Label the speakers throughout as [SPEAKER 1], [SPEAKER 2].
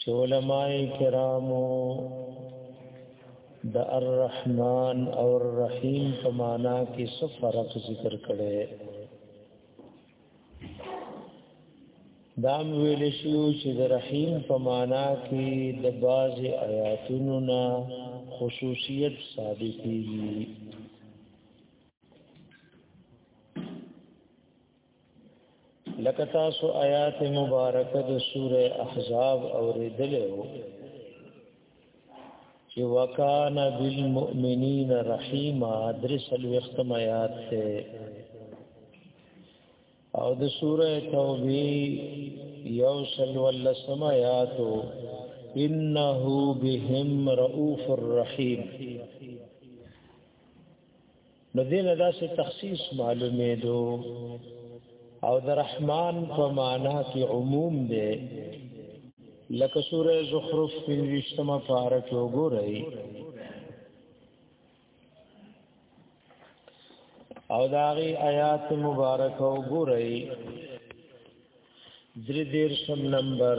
[SPEAKER 1] چې علماء کرامو د الرحمن او الرحیم په معنا کې څه فرق ذکر کړي دام ویل شو چې د رحیم په معنا کې د باز آیاتونو نه خصوصیت ثابتېږي لکه تاسو آیات مبارکه د سوره احزاب اوریدلې وو چې وکانا بالمؤمنین رحیما درس الوختم آیات ته او د سوره توبه یو سل ولسم آیات انه بهم رؤوف الرحیم نو دین دا سه تخصیص معلومه دو او د رحمان په معنا کې عموم دی لکه سوره زخرف په وشتمه پارا کې وګورئ او داغي آیات مبارک وګورئ درې دیر شم نمبر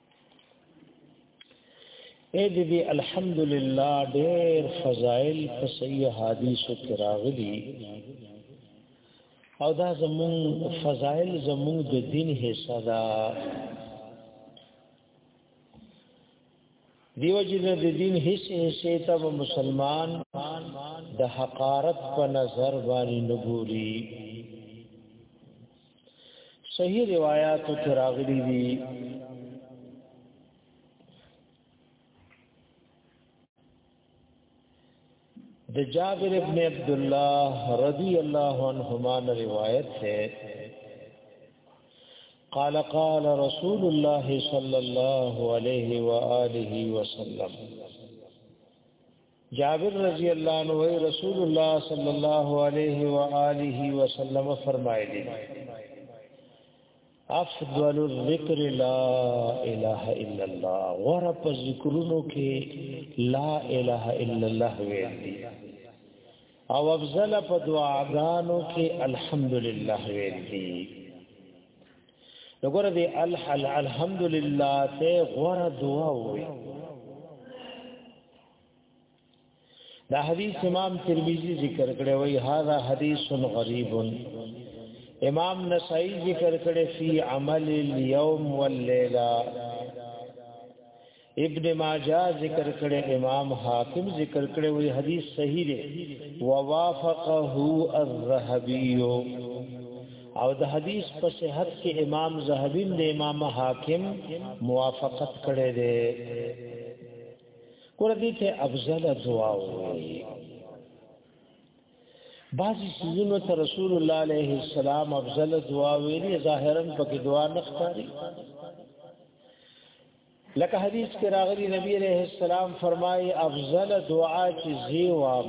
[SPEAKER 1] اې دې الحمدلله ډېر فضائل په صحیح حدیثو کې راغلي او دا زمون فضائل زمون د دین حصہ ده دیو جن د دین هیڅ حصے ته مسلمان د حقارت په نظر باندې نګوري صحیح روایاتو کې راغلي دي د جابر ابن عبد الله رضی الله عنهما روایت ہے قال قال رسول الله صلى الله عليه واله وسلم جابر رضی الله عنه رسول الله صلی الله علیه و آله وسلم فرمایلی افضل الذکر لا اله الا الله غره په ذکرونو کې لا اله الا الله ویل دي او افضل په دعاګانو کې الحمدلله ویل دي وګوره دی الحل الحمدلله ته غره دعا وي دا حدیث امام ترمذی ذکر کړی وای هاذا حدیث غریب امام نسائی ذکر کړی فی عمل اليوم واللیلہ ابن ماجه ذکر کړي امام حاکم ذکر کړي وی حدیث صحیح دی ووافقه الذهبی او د حدیث په صحت کې امام زهبین د امام حاکم موافقت کړي دی ګور دې ته افضل دعا وایي بعضی سیزونو ته رسول الله علیه السلام افضل دعا ویلي ظاهرا پکې دعا نه ښکاري لکه حدیث کې راغلی نبی علیہ السلام فرمایي افضل دعا چې زیوام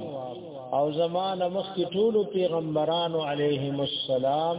[SPEAKER 1] او زمانه مخ کې ټول پیغمبرانو علیهم السلام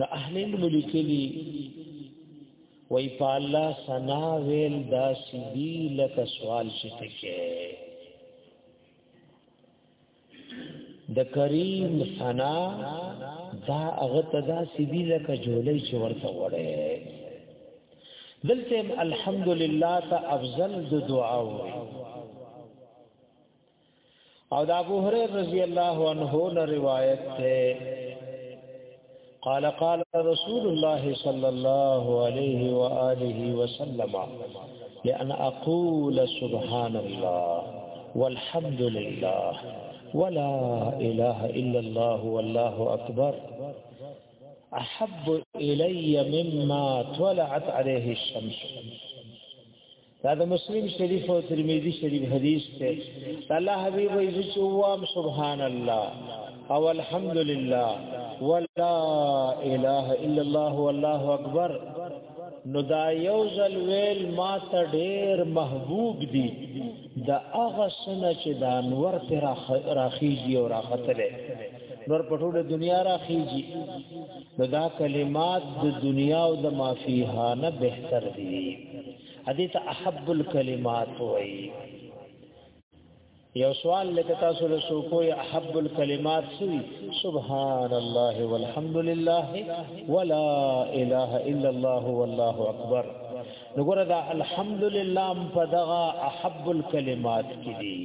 [SPEAKER 1] د اهل علم لیکلي وای په الله سنا ویل دا سیدی لکه سوال چې تکې د کریم سنا دا هغه تدا سیدی لکه جولې چې ورته وړه دلته الحمدلله ته افضل د دعا وای او دا ابو هريره رضی الله عنه نه روایت ده قال قال رسول الله صلى الله عليه وآله وسلم لأن أقول سبحان الله والحمد لله ولا إله إلا الله والله أكبر أحب إلي مما طلعت عليه الشمس دا د مسلم شریف او ترمذی شریف حدیث ته الله حبیب ایزو چوام سبحان الله او الحمد لله ولا اله الا الله والله اکبر نو دا یو ځل ویل ما ته ډیر محبوب دي دا هغه سنه چې د انور پر راخیږي او راختله نور په ټوله دنیا را خيږي نو دا کلمات د دنیا او د مافیها نه بهتر دي ادي ته احب الکلمات وای یو سوال لکه تاسو له سو کوی احب الکلمات سوی سبحان الله والحمد لله ولا اله الا الله والله اکبر نګوره دا الحمدلله په دغه احب الکلمات کې دي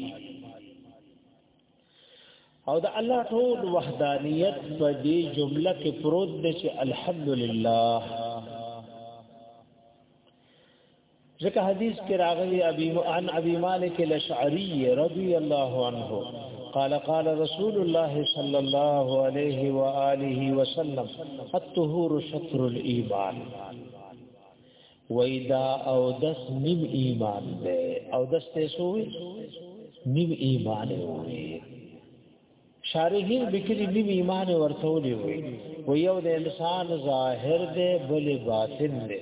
[SPEAKER 1] او د الله ټول وحدانیت په دې جمله کې پروت دی چې الحمدلله ځکه حدیث کې راغلی ابي عن ابي مالک الاشعري رضي الله عنه قال قال رسول الله صلى الله عليه واله وسلم الطهور شطر الايمان ویدا او دس نیم ایمان ده او دس تیسوی نیم ایمان وی شارحین بکری نیم ایمان ورطولی وی و یو د انسان ظاهر ده بل باطن ده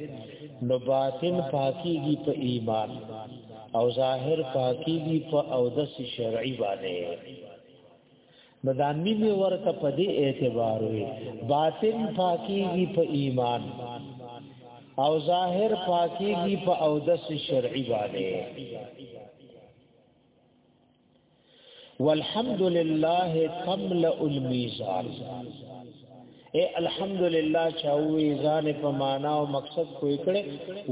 [SPEAKER 1] نو باطن پاکیږي په ایمان او ظاهر پاکیږي په او دس شرعی باندې نو دا مینه ورته په دې اعتبار وي باطن پاکيږي په ایمان او ظاهر پاکيږي په اودس شرعي باندې والحمد لله تملا الميزان اے الحمدلله چاوي ځان په معنا او مقصد کوی کړي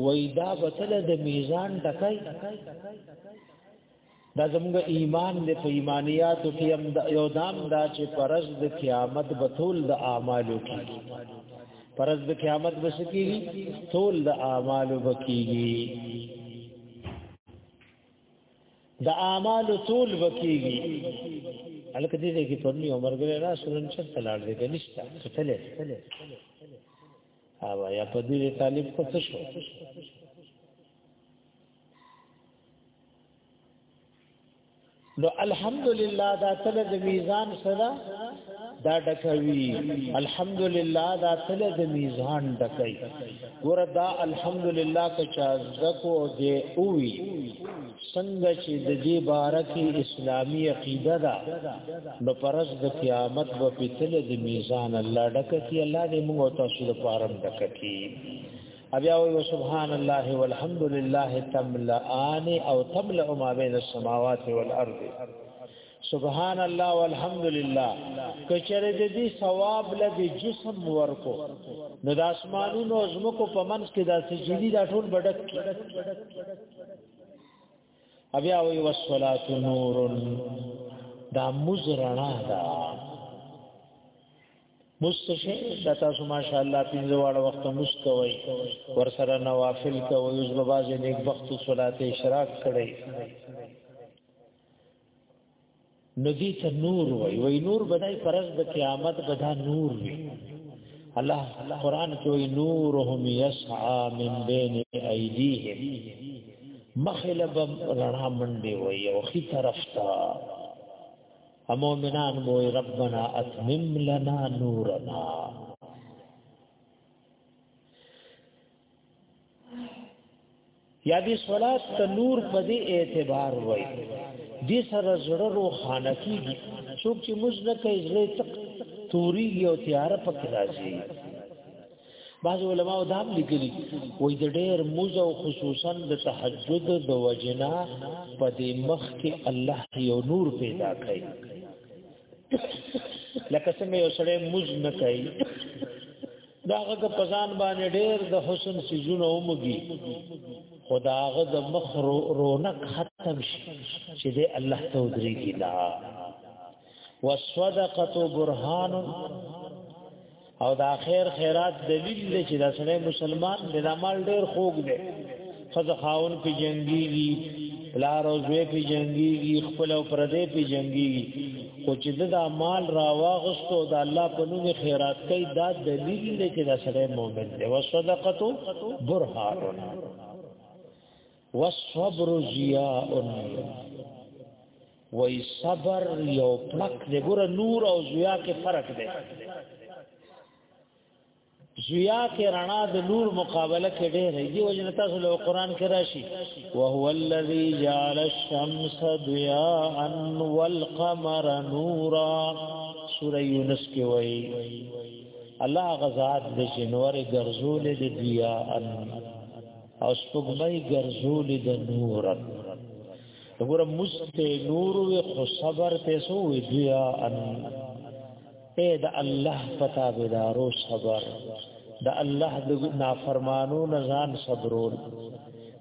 [SPEAKER 1] وېدا بتل د میزان ټکای دا زموږ ایمان دې په ایمانیاتو کې هم یو دام دا چې پرز د قیامت به ټول د اعمالو کې پرز د قیامت به سکیږي ټول د اعمالو به کیږي د اعمالو ټول به کیږي الکه دې دې کې پرني عمر ګره را سنن چې تلاړ دې کې نشته ستلې او یا په دې طالب کو څه شو نو الحمدلله دا تل د میزان سره دا ډکوي الحمدلله دا تل د میزان ډکای ګور دا الحمدلله که چا زکو دې اووي څنګه چې د دې بارکه اسلامي عقیده ده نو پرز د قیامت په پتل د میزان الله ډکتی الله دې موږ تاسو لپاره ډکتی بیا وی سبحان الله والحمد لله تملآن او تملأ ما بین السماوات والارض سبحان الله والحمد لله کچره د دې ثواب لدی جسم ورکو نو د اسمانونو زمکو په منځ کې د سجدي د ټول بډک بیا وی والصلاه نور دا مزرنا دا مستشه دا تاسو ماشاء الله پنځه واړه وخت مستوي ور سره نوافل کوي اوس به باز نیک وخت صلات اشراق کړي ندی ته نور وای وای نور بدای فرض د قیامت بدا نور وی الله قران کې وای نورهم یسعا من بین ایدیهم مخلب رڼا منډي وای او خي طرف ته مومنان مو ربنا اتمم لنا نورنا یا دی صلات ته نور په دې اعتبار وای دې سره زړه روحانه کیږي څوک چې مزنه کوي زړه تک توري یو تیار پکې راځي بعض علماء دا هم لیکلي وای د ډېر موزه او خصوصا د تهجد د وجنا په دې مخ کې الله یو نور پیدا کړي لکه څنګه یو سړی موز نه کوي دا هغه په ځان باندې ډېر د حسن سيزونه ومږي خدا هغه د مخ رونق ختم شي چې دې الله ته ودرېږي لا وصدقه برهان او دا خیر خیرات دلیل دی چې دا سړی مسلمان دی دا مال ډیر خوږ دی خزه خاون پی جنگیږي پلار او زوی پی جنگیږي خپل او پردې پی جنگیږي خو چې دا مال را واغستو دا الله په نوم خیرات کوي دا دلیل دی چې دا سړی مؤمن دی وصدقتو برهان والصبر ضیاء وای صبر یو پلک دی ګوره نور او زویا کې فرق دی زویا کې رڼا د نور مقابله کې ډېر دی وجه نه تاسو له قران کې راشي او هو الذی جعل الشمس ضیاء والقمر نورا سوره یونس کې وایي الله غزاد د جنور ګرځول د ضیاء او سپوږمۍ ګرځول د نورا وګوره مست نور وي خو صبر ته سو وي دیا ان اے د الله پتا بيدارو صبر د الله د نافرمانو نه ځان صبرول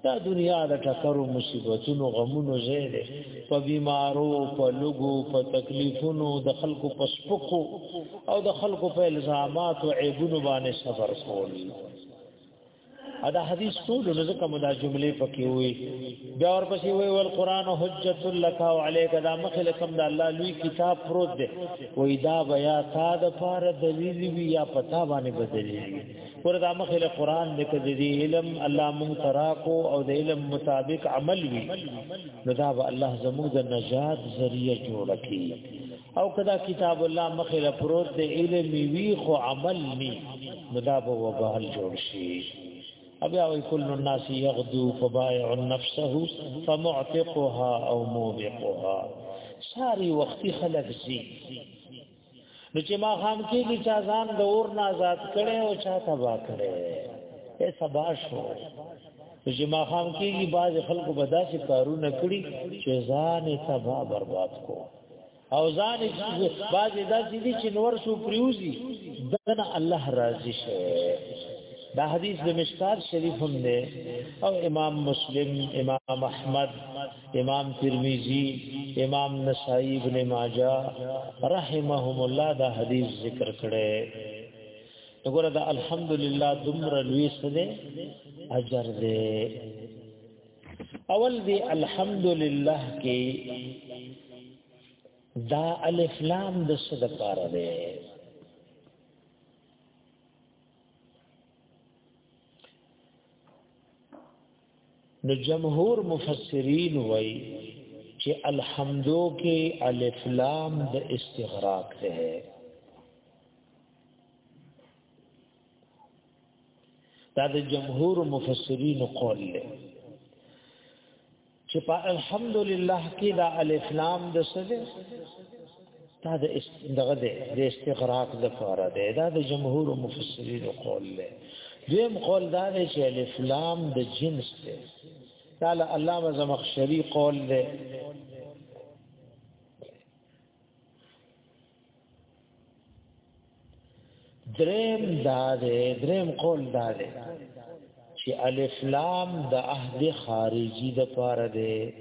[SPEAKER 1] دا دنیا د ټکرو مصیبتونو غمونو زیره په بیمارو په لګو په تکلیفونو د خلکو په سپکو او د خلکو په الزامات او عیبونو باندې صبر کول ادا حدیث ټول لزکه مدا جملې پکې وي بیا ورپسې وي ول قران حجت لك او عليك دا مخله کوم د الله لوی کتاب پروت دی وې دا بیا تا د فار دلیل وی یا پتا باندې بدلی ور دا مخله قران دې کې دې علم الله مون تراکو او د علم مطابق عمل وی نو دا به الله زموږ د نجات ذریعہ جوړ کړي او کدا کتاب الله مخې له پروت دی علم وی خو عمل ني مدا به وبال جوړ شي ابي او کل الناس يغدو فبايع نفسه فمعتقها او موبقها ساری وختي خلق زی نو چې ما خام کې کی چا ځان د اور نه آزاد کړي او چا تبا کړي اے سبا شو چې ما خام کې کی باز خلق بداسي کارونه کړی چې ځان تبا برباد کو او ځان چې باز داسې دي چې نور سو پریوزي دغه الله راضي شي دا حدیث د مشکات شریف هم دی او امام مسلم امام احمد امام ترمذی امام نسائی ابن ماجه رحمهم الله دا حدیث ذکر کړي وګوره دا الحمدلله دمر لوی سره اجر دی اول دی الحمدلله کې دا الف لام د څه د پاره دی نو جمهور مفسرین وای چې الحمدو کې الف لام د استغراق ده دا د جمهور مفسرین قول دی چې په الحمدلله کې دا الف لام د سجه دا د دغه دی د استغراق د فاره دی دا د جمهور مفسرین قول دی دیم قول دا دی چې الف لام د جنس دی دا له علامه زمخشري قول دی دریم دا ده دریم قول دا ده چې الف لام د عهد خارجي د پاره ده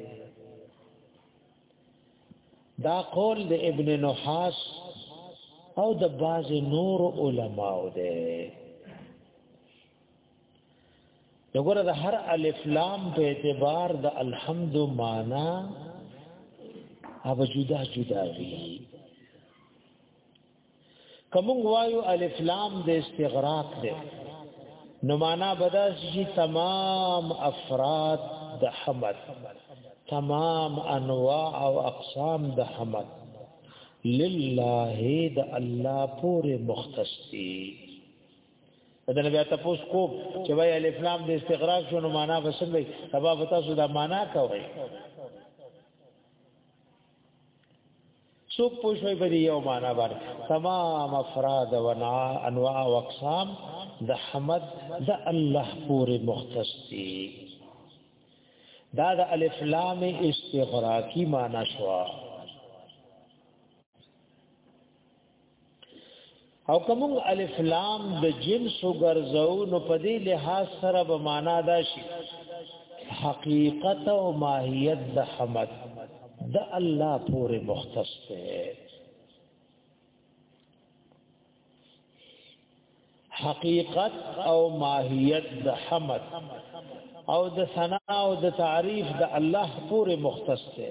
[SPEAKER 1] دا قول د ابن نحاس او د باز نور علماء ده دغه د هر الف لام په اعتبار د الحمد معنا هغه جدا جدا وي کوم وایو الف لام د استغراق ده نو معنا بداس شي تمام افراد د حمد تمام انواع او اقسام د حمد لله د الله پورې مختص دي دا نه بیا تاسو کو چې وای الف لام د استغراق شنو معنا بسندې سبا پتا سو دا معنا کوي څوک پوښوي په دې یو معنا باندې تمام افراد و انواع او اقسام د حمد د الله پورې مختص دي دا د الف لام استغراقی معنا شو او کوم الف لام د جنس وګرځو نو په دې لحاظ سره به معنا دا شي حقیقت او ماهیت د حمد د الله پورې مختص ده حقیقت او ماهیت د حمد او د ثنا او د تعریف د الله پورې مختص ده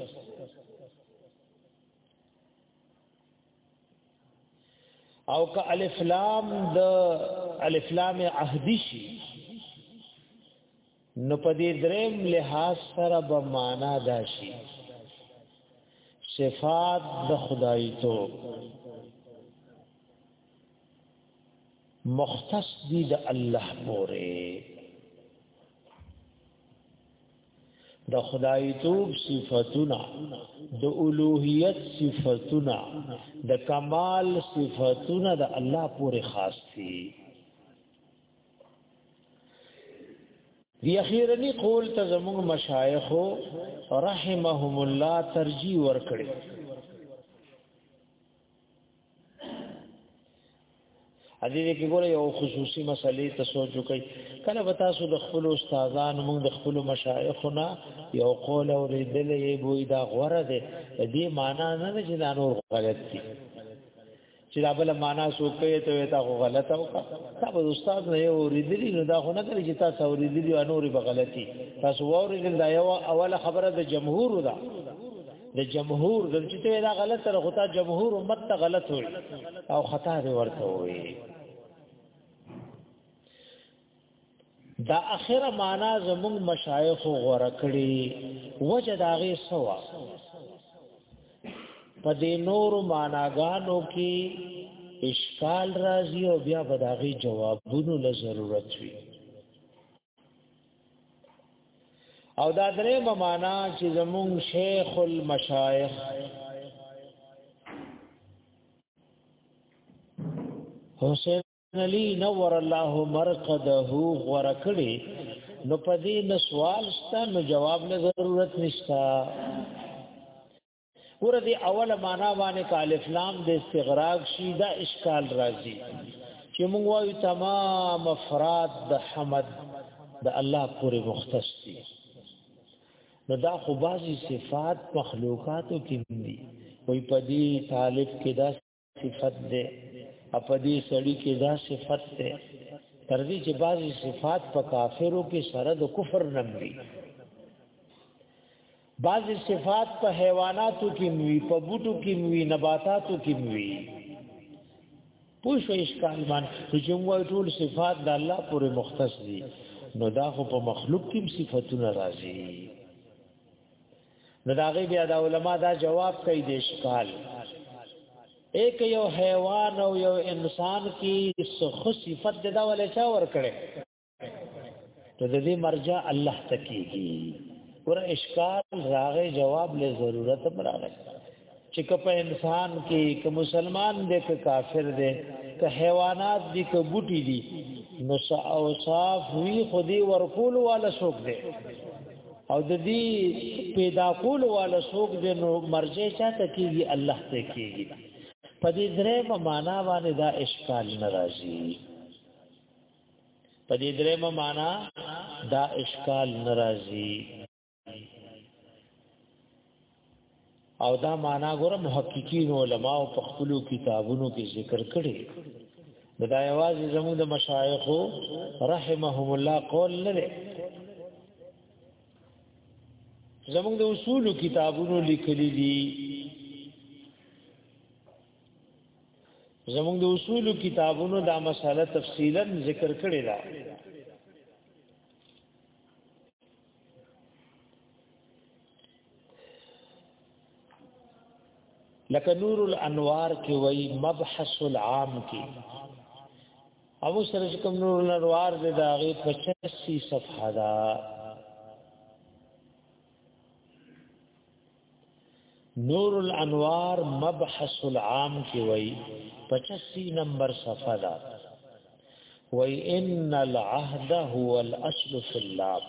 [SPEAKER 1] او که الف لام د الف لام عهدی شي نو په دې دریم لحاظ سره به معنا داشي صفات د خدای تو مختص دي د الله پوره د خدای توب صفاتنا د اولوہیت صفاتنا د کمال صفاتنا د الله پورې خاص دي دی اخیرنی قول ته زموږ مشایخ رحمهم الله ترجیح ورکړي ا دې کې ګوره یو خصوصي مسلې ته سوچ وکړئ کله به تاسو د خپل استادان موږ د خپل مشایخونه یو قول او ردل یې بوې دا غوره ده دې معنا نه نه چې دا نور غلط دي چې دا بل معنا سو کوي ته تا خو غلط او کا تا به استاد نه یو ردلی نو دا خو نه کوي چې تاسو ردلی او نور به غلطي تاسو وره دا یو اوله خبره د جمهور ده د جمهور دلته ته دا غلط سره خطا جمهور امت ته غلط وي او خطا دی ورته وي دا اخره معنا زموږ مشایخ غوړه کړی وجه داغه سوا په دې نور معناګانو کې اشکال راځي او بیا بداغي جوابونو له ضرورت وي او دا درې معنا چې زمون شیخ المشایخ حسین علی نور الله مرقده ورکړي نو پدې نو سوال شته نو جواب نه ضرورت نشته ګوره دی اوله معنا باندې کالف لام د استغراق شي دا اشکال راځي چې موږ وایو تمام افراد د حمد د الله پورې مختص دي نو دا خو بعضی صفات مخلوقاتو کې دي وي په دې طالب کې دا صفت ده اپدی سړی کې دا صفت ده تر دې چې بعضی صفات په کافرو کې سره د کفر نمري بعضی صفات په حیواناتو کې موي په بوټو کې موي نباتاتو کې موي پوښ اشکال مان چې موږ ټول صفات د الله پورې مختص دي نو دا خو په مخلوق کې صفاتونه راځي نو دا غي بیا د علما دا جواب کوي د اشکال ایک یو حیوان او یو انسان کی سخ صفت دا ولې چا ور کړي ته د دې مرجع الله تکیږي ور اشکال راغې جواب له ضرورت مراغه چې که په انسان کې که مسلمان دی که کافر دی که حیوانات دي که بوټي دي نو اوصاف وی خودي ورکول والا څوک دی او د دې پیدا کول والا څوک دی نو مرجع چاته کیږي الله ته کیږي په دې درې په معنا باندې دا اشکال ناراضي په دې درې په معنا دا اشکال ناراضي او دا معنا ګوره محققین علما او پخپلو کتابونو کې ذکر کړي دا یواز زموږ د مشایخ رحمهم الله قول نه لري زموږ د اصول کتابونو لیکلي دي زموږ د اصول کتابونو دا مساله تفصیلا ذکر کړی دا لکه نور الانوار کې وای مبحث العام کې او سره چې کوم نور الانوار د داغه 85 صفحه ده نور الانوار مبحث العام کی وای 85 نمبر صفحه دا وای ان العهد هو الاصل في اللام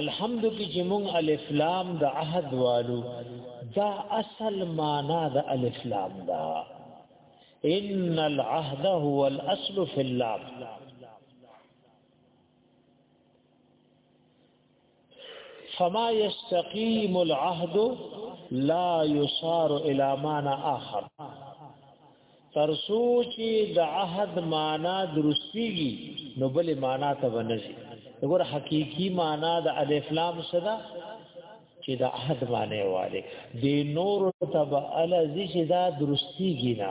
[SPEAKER 1] الحمد کی جمون الف لام د عهد والو دا اصل معنا د الف لام دا ان العهد هو الاصل في اللام فما يستقيم العهد لا يصار الى معنى اخر ترسو چې د عهد معنا درستيږي نو بل معنا ته ونځي وګوره حقيقي معنا د الف لام صدا چې د عهد معنی والے د نور تب الذي چې دا درستيږي نه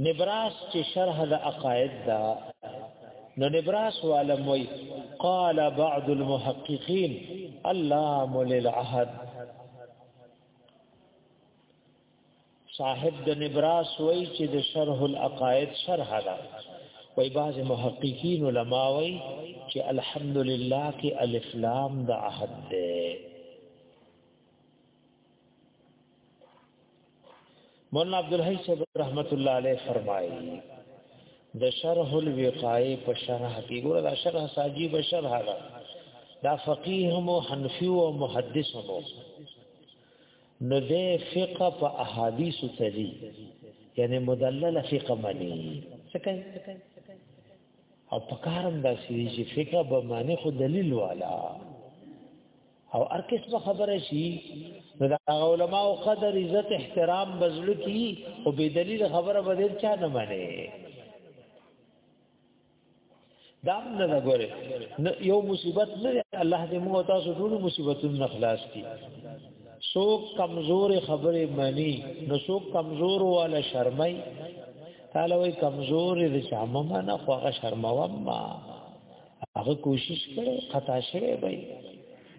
[SPEAKER 1] نبراس چې شرح د عقاید دا نو نبراس عالم وی قال بعض المحققین اللام للعهد صاحب د نبراس وی چې د شرح العقاید شرح دا وی بعض محققین علما وی چې الحمدلله کې الف لام د عهد ده مولانا عبدالحی صاحب رحمت الله علیه فرمایي د شرح الوقایه په شرح کې ګوره دا شرح ساجی به شرح ده دا فقيه هم حنفي او محدث هم نو د فقه په احادیث تلي یعنی مدلل فقه معنی څه او پکارم دا چې فقه به معنی خو دلیل والا او هر قسمه خبره شي نو د علماء او قدر عزت احترام بزړه کی او به دلیل خبره به دې چا نه مني دا نه دا ګوره یو مصیبت نه الله دې موږ تاسو ټول مصیبتونو خلاص کړي سو کمزور خبره مانی نو سو کمزور والا شرمای تعالی وی کمزور دې شامه نه خو شرموم ما هغه کوشش کړي خطا شوی وي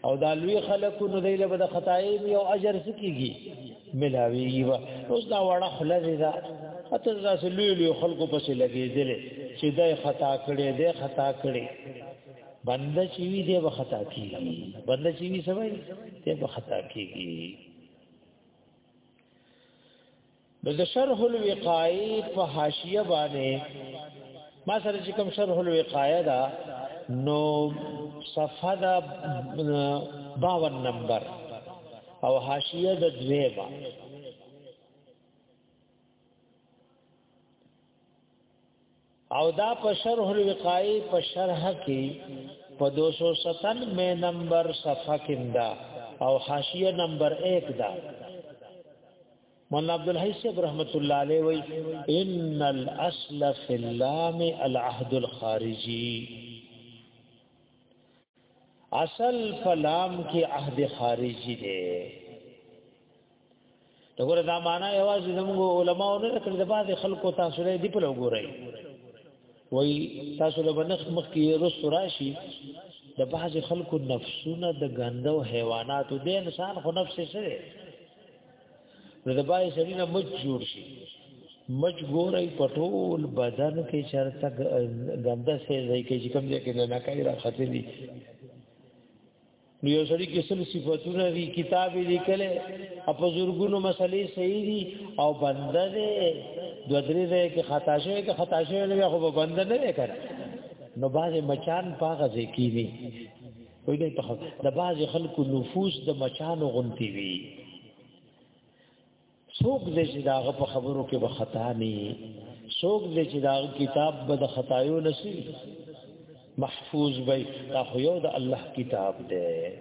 [SPEAKER 1] او دا لوی خلکو نو دیله به د خدای یو اجر سکیږي ملاویږي وا اوس دا وړه خلل دا اته ځاسه لوی لوی خلکو پسې لګیدل چې دا خطا کړي دا خطا کړي بنده چې وی دی به خطا کیږي بنده چې وی سوي دی به خطا کیږي نو د شرح الوقایه په حاشیه باندې ما سره چې کوم شرح الوقایه دا نو صفحه دا 52 نمبر او حاشیه د دوی با او دا په شرح الوقای په شرح کې په 297 مې نمبر صفحه کې دا او حاشیه نمبر 1 دا مولانا عبد الحی صاحب رحمت الله علیه وی ان الاصل فی اللام العهد الخارجی اصل فلام کې عهد خارجي دی دغه دا معنا یوازې زموږ علماو نه کړی د بعض خلکو تاسو لري دی په لګورای وای تاسو له بنخ مخ کې رس راشي د بعض خلکو نفسونه د غندو حیواناتو د انسان خو نفس سره نو د بای سړی نه مچ جوړ شي مچ ګورای پټول بدن کې چرته ګنده سي ځای کې چې کوم ځای کې نه کوي را خته دي نو یو سړی کې سل صفاتونه دي کتاب لیکل او په زورګونو مسلې صحیح دي او بنده دې د درې ځای کې خطا شوی کې خطا شوی نه خو بنده نه کړ نو باز مچان پاغه ځکینی وای دی په د باز خلکو نفوس د مچانو غونتی وی څوک دې چې داغه په خبرو کې به خطا نه څوک دې چې داغه کتاب به د خطایو نسی محفوظ وي دا خو یو د الله کتاب دی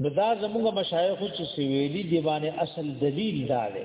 [SPEAKER 1] نو دا زموږ مشایخ چې سویلی دیوانه اصل دلیل دا دی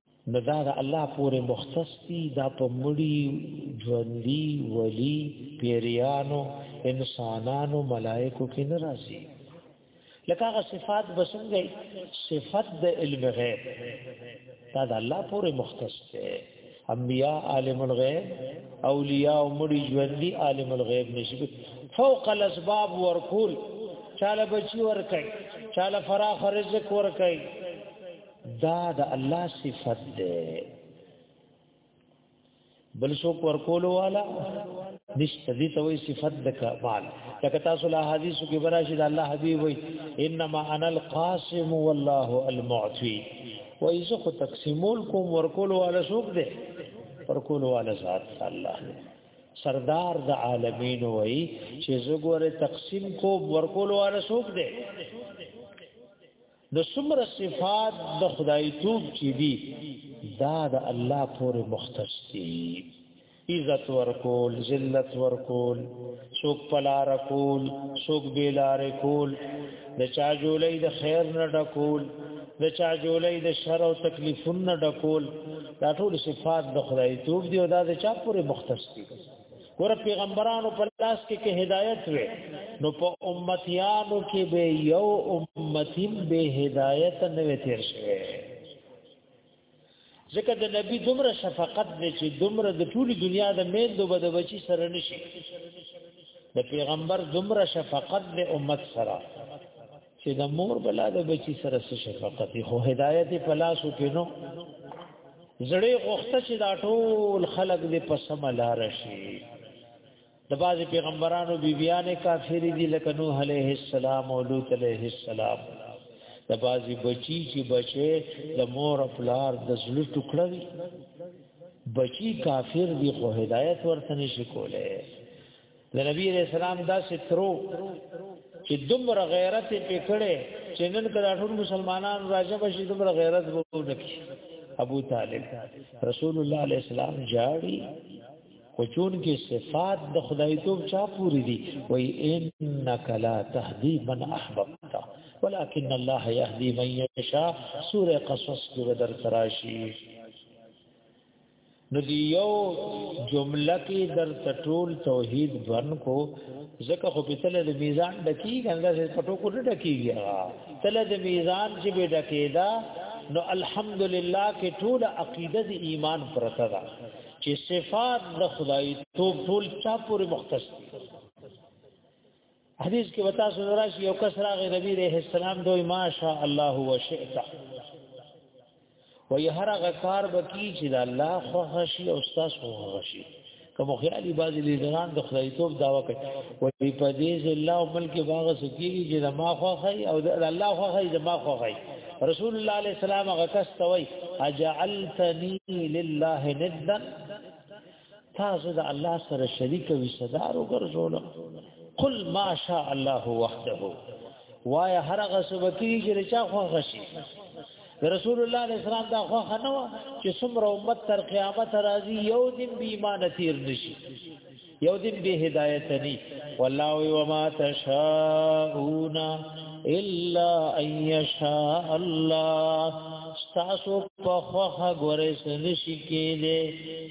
[SPEAKER 1] نو دا د الله پورې مختص دي دا په مړي ژوندۍ ولي پیریانو انسانانو ملائکو کې نه راځي لکه هغه صفات بسنګي صفات د علم غیب دا د الله پورې مختص دي انبیاء عالم الغیب اولیاء او مړي ژوندۍ عالم الغیب نشي فوق الاسباب ورکول چاله بچي ورکړي چاله فراخ رزق ورکړي دا د الله صفت ده بل سو پر کولو والا نشته دي ته وي صفت د کمال تک تاسو له حدیثو کې براشد الله حبیب وي انما انا القاسم والله المعطي و ایزه خو تقسیمول کوم ورکول والا څوک دی ورکول والا ذات الله دی سردار د عالمین وای چې زګوره تقسیم کو ورکول والا څوک دی نو څومره صفات د خدای توب چې دي دا د الله پورې مختص دي عزت ورکول ذلت ورکول څوک پلار کول څوک بیلار کول د چا جولې د خیر نه ډکول د چا جولې د شر او تکلیفون نه ډکول دا ټول صفات د خدای توب دي او دا د چا پورې مختص دي ور پیغمبرانو په لاس کې کې هدایت وې نو په امتیانو کې به یو امتیم به هدایت نه وې تیر شوی ځکه د نبی دومره شفقت دی چې دومره د ټولي دنیا د مین دوه د بچی سره نشي د پیغمبر دومره شفقت د امت سره چې د مور بلا د بچی سره څه شفقت خو هدایت په لاس کې نو زړې غوښته چې دا ټول خلق دې په سم لار شي د باز پیغمبرانو بیبیانې کافر دي لکه نوح علیه السلام او لوط علیه السلام د باز بچی چې بچي د مور خپلار د زړه ټوکړه وي بچی کافر دي خو هدایت ورته نشي کوله د نبی علیہ السلام دا سترو چې دومره غیرت په کړه چې نن کله ټول مسلمانان راځي به چې دومره غیرت وونه کی ابو طالب رسول الله علیہ السلام جاړي خچون کې صفات د خدای توب چا پوری دي وای انک لا تهدی من احببت ولكن الله يهدي من يشاء سوره قصص کې بدر تراشی نو دی یو جمله کې در تټول توحید ورن کو زکه خو پتل د میزان ډکی ګنده سے پټو کو ډکی گیا تل د میزان چې به ډکیدا نو الحمدلله کې ټول عقیده د ایمان پرته ده چې صفات د خدای تو ټول چا پورې مختص حدیث کې وتا سره راشي یو کس راغی نبی رحم السلام دوی ماشاء الله وشئت وی هر هغه کار بکی چې د الله خو خشي او استاد خو خشي کوم خیالي باز لیدران د خدایتوب داوا کوي وی په دې چې الله او ملک باغ سکیږي چې د ما خو خي او د الله خو خي د ما خو خي رسول الله عليه السلام هغه کس توي اجعلتني لله ندا تاسو د الله سره شریک او صدر وګرځول قل ما شاء الله وحده وایا هر هغه سبکی چې چا خو غشي رسول الله علیه السلام دا خو خنو چې څومره امت تر قیامت راځي یو دین بی ایمان تیر نشي یو دین به هدایت ني والله وما تشاءون الا ان يشاء الله تاسو په خوخه ګورې سنشي کېږي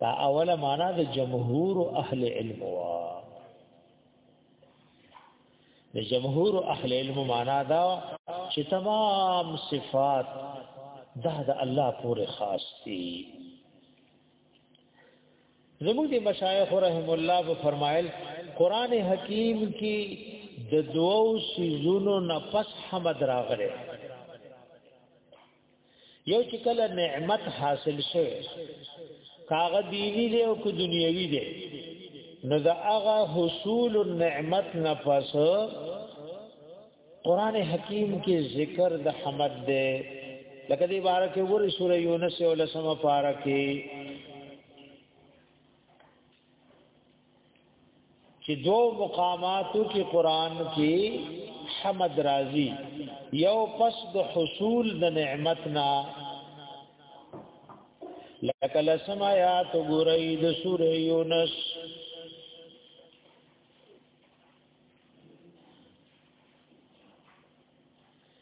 [SPEAKER 1] دا اوله معنا د جمهور اهل علم وا د جمهور اهل علم معنا دا چې تمام صفات دا د الله پورې خاص دي زموږ د مشایخ رحم الله په فرمایل قران حکیم کې د دوو سيزونو نه پس حمد راغره یو چې کله نعمت حاصل شوه کاغه دینی دی او کو دنیوي دی نو دا هغه حصول النعمت نفس قران حکیم کې ذکر د حمد دی لکه دی بار کې ور سوره یونس او لسمه پارا کې چې دو مقاماتو کې قران کې حمد راضی یو پس د حصول د نعمت نه لکه لسم آیات ګورئ د سوره یونس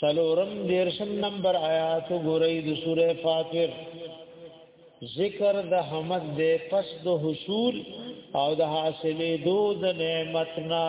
[SPEAKER 1] سلورم دیرشم نمبر آیات ګورئ د سوره فاطر ذکر د حمد د پس د حصول او د حاصلې دو د نعمتنا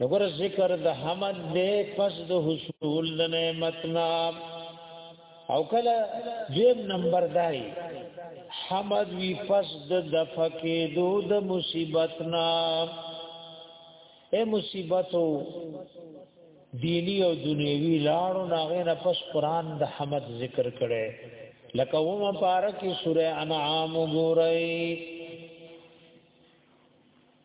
[SPEAKER 1] نګور ذکر د حمد دې پس د حصول د نعمت نا او کله دیم نمبر دای حمد وی پس د دفقې دو د مصیبت نا اے مصیبتو دینی او دنیوی لاړو ناغه نه پس قران د حمد ذکر کړي لکه و مبارک سوره انعام ګورئ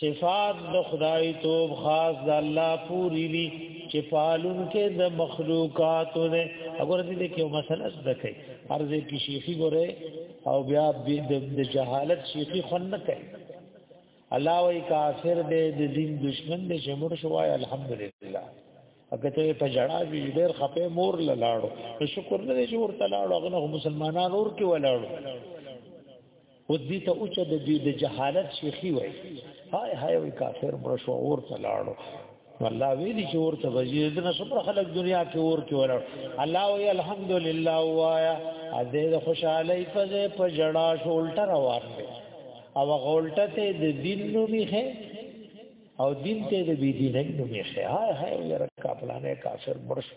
[SPEAKER 1] صفات د خدای توب خاص د الله پوری دي چې پالون کې د مخلوقاتو نه وګوره دې کې یو مسله زده کوي ارزه کې شیخي ګوره او بیا د جهالت شیخي خون نه کوي الله وی کافر دې د دین دشمن دې شمر شوای الحمدلله اګه ته په جړا وی ډېر خپه مور لاړو شکر دې چې ورته لاړو هغه مسلمانانو ور کې ولاړو او دې ته اوچ د دوی د جهالت شیخي وای هاي هاي وی کافر مړ شو اور ته لاړو الله ویلی چې اور ته وزیر دنه څومره خلک دنیا کې اور کې ولاړ الله وی الحمدلله وایا ا دې د خوشاله په په جړا شولټه روان دی او غولټه ته د دین نومي خې او دین ته د بی دین نومي خې هاي هاي یره کاپلانه کافر مړ شو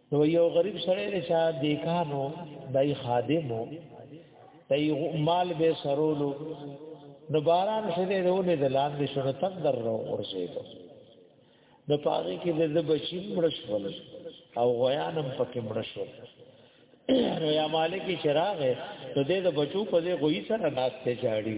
[SPEAKER 1] نو یو غریب سره دی چا دیکانو دای خادمو دای مال به سرولو نو باران شدې رونه د لاندې شنو تک در رو ورسېدو نو پاره کې د بچی مړشول او غیانم پکې مړشول نو یا مالک چراغ نو دې د بچو په دې غوي سره ناشته جاړي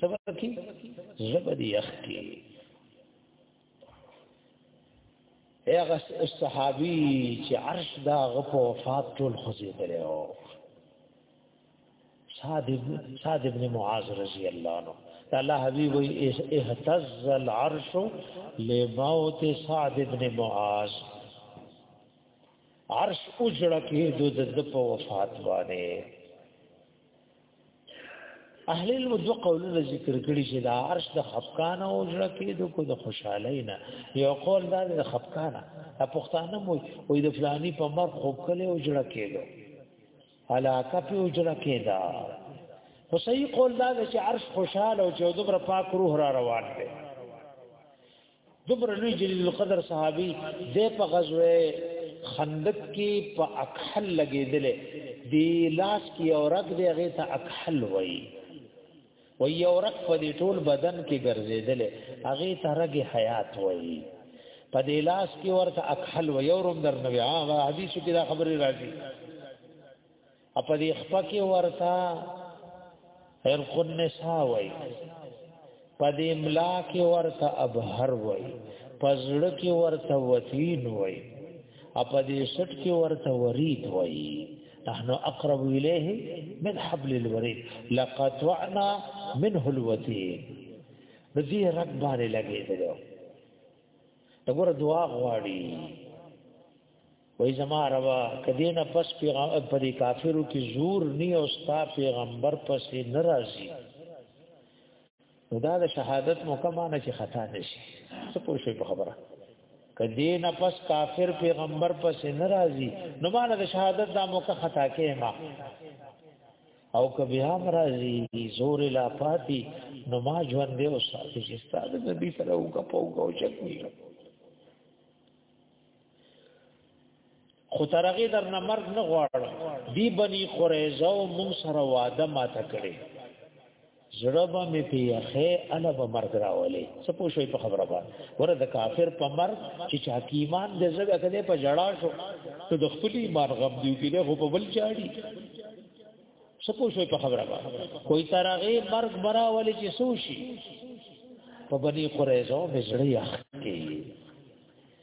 [SPEAKER 1] سبا کی زبر یخ کی هغه صحابي چې عرش دا غپ وفات ټول خوځېدل او صاد ابن صاد ابن معاذ رضی الله عنه تعالی حبیب وی اهتز العرش لموت صاد ابن معاذ عرش اجړه کې د د په وفات باندې اهل علم دو قولونه ذکر کړي چې دا عرش د خفقان او جړه کې د کو د خوشحالي نه یو قول دا د خفقان د پښتانه مو او د فلاني په مر خو کله او جړه کېدو علاقه په او جړه کېدا خو صحیح قول دا چې عرش خوشحال او چې دومره پاک روح را روان دی دومره لوی جلیل القدر صحابي د په غزوه خندق کې په اکحل لګېدل دی لاس کې اورک دی هغه ته اکحل وایي و یو رک په دې ټول بدن کې ګرځېدل هغه ته رګ حیات وایي په دې لاس کې ورته اکحل و یو روم درنوي هغه حدیثو کې دا خبره راځي په دې خپه کې ورتا هر خود نه سا وای په دې ملا کې ورتا ابهر وای پزړه کې ورته وتین وای په دې شټ کې ورته ورید وای نحن اقرب الیه من حبل الورید لقد وعنا منه الوتین د دې رب باندې لګېدل دا ګور دعا غواړي وای زما روا کدی نه پس پیغام په دې کافرو کې زور نه او ستا پیغمبر پسې ناراضي نو دا د شهادت مکمانه چې خطا نشي څه پوه شي په خبره کدی نه پس کافر پیغمبر پسې ناراضي نو مال د شهادت دا موقع خطا کې ما او که بیا مرضی زور لا پاتی نو ما ژوند دی او ساتي چې ستاسو نبی سره وګپو او چکنی خو ترغه در نه مرګ نه غواړ دی بنی قریظه او مون سره وعده ماته کړي زړه به می پیخه انا به مرګ راولې څه پوښوي په خبره باندې ور د کافر په مرګ چې چا کی ایمان د زړه کده په جړا شو ته د خپل ایمان غم دی کې له په بل چاړي څه پوښوي په خبره باندې کوئی ترغه مرګ برا ولې چې سوشي په بنی قریظه به زړه یخ کې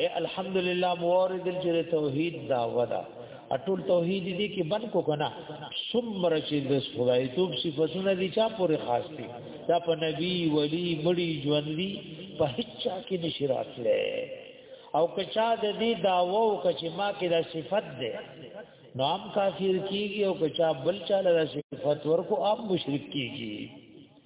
[SPEAKER 1] اے الحمدللہ مورد الجر توحید دعوه دا اټول توحید دي کې بن کو کنا سمر چې د خدای توب صفاتونه دي چا پورې خاص دي دا په نبی ولی مړي ژوندۍ په هیڅا کې نشی راتله او کچا د دې داوو کچې ما کې د صفت ده نو هم کافر کیږي او کچا بل چاله د صفت ورکو عام مشرک کیږي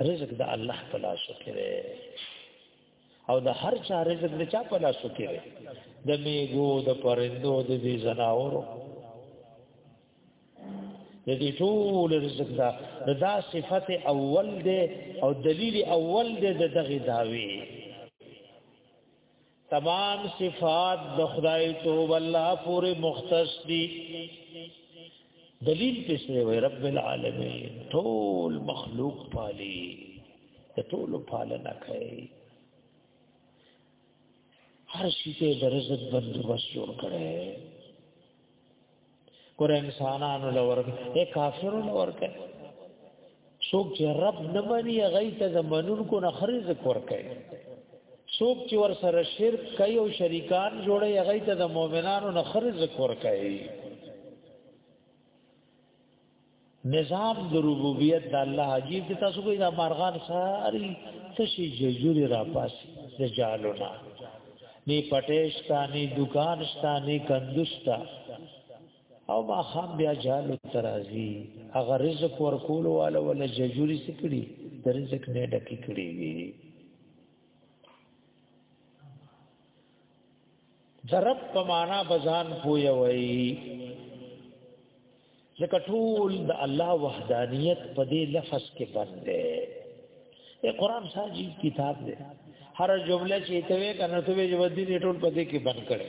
[SPEAKER 1] رزق د الله په لاس کې دی او د هر چا رزق د چا په لاس کې دی د میګو د پرندو د دې زناورو د دې ټول رزق دا د دا صفت اول دی او دلیل اول دی د دغه داوی تمام صفات د خدای توب الله پورې مختص دي دلیل پسې وي رب العالمین ټول مخلوق پالي د ټول پالنه کوي هر شي ته د رزق بندوبست جوړ کړي ګور انسانانو لور اے کافرو لور کې څوک چې رب نه مانی هغه ته زمونږ کو نه خرج کور کوي څوک چې ور سره شرک کوي او شریکان جوړي هغه ته د مؤمنانو نه خرج کور کوي نظام د ربوبیت د الله عجیب دي تاسو کوی دا مارغان ساری څه شي جوړي را پاس د جالونا نی پټېشتا نی دکان شتا نی کندوشتا او ما خام بیا جالو ترازی اگر رزق ورکول والا ولا جوړي سکړي د رزق نه ډکی کړی وی درب په معنا بزان پوي وي ځکه ټول د الله وحدانیت په دې لفظ کې باندې اے قران ساجي کتاب دی هر جمله چې ته وې کنه ته وې ودی ټول په دې کې بند کړي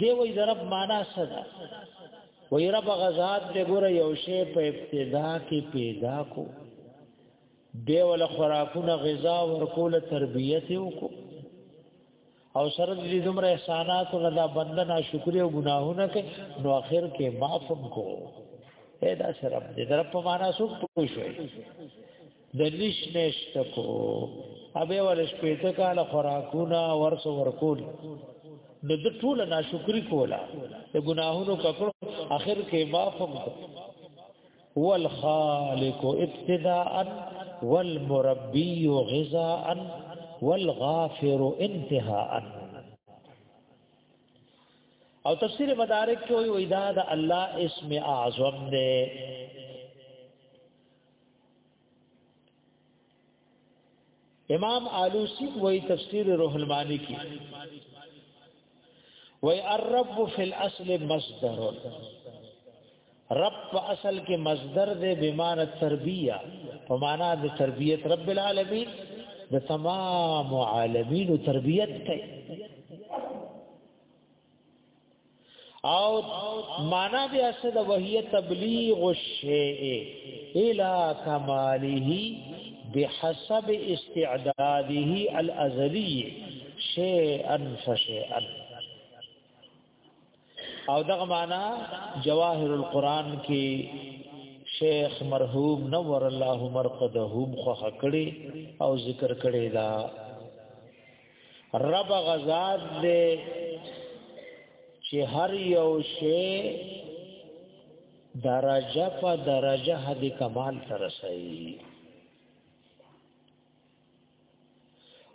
[SPEAKER 1] دی وی د رب معنا څه ده وی رب غزاد دې ګوره یو شی په ابتدا کې پیدا کو دی ول خوراکونه غذا ورکول تربیت وکړو او سره دې دومره احسانات او الله بنده نا شکر او ګناهونه کې نو اخر کې معاف کو اے دا سره دې در په معنا سو پوښوي د نش نشت کو ابه ول شپې ته کال خوراکونه ورس ورکول نو د ټول ناشکری کولا د ګناهونو ککړ اخر کې معافم والخالق ابتداء والمربي غذاء والغافر انتهاء او تفسیر مدارک کې وی دا د الله اسم اعظم دی امام آلوسی وی تفسیر روح المانی کی وی الرب فی الاصل مصدر رب اصل کې مصدر دے بمعنی تربیه په معنا د تربیت رب العالمین د تمام عالمین تربیت ته او معنا بیا څه د وحی تبلیغ الشیء الى کماله بحسب استعداده الازلی شیئا فشیئا او دغه معنا جواهر القرآن کې شیخ مرحوم نور الله مرقده هم خو خکړي او ذکر کړي دا رب غزاد دې چې هر یو شی درجه په درجه حد کمال سره صحیح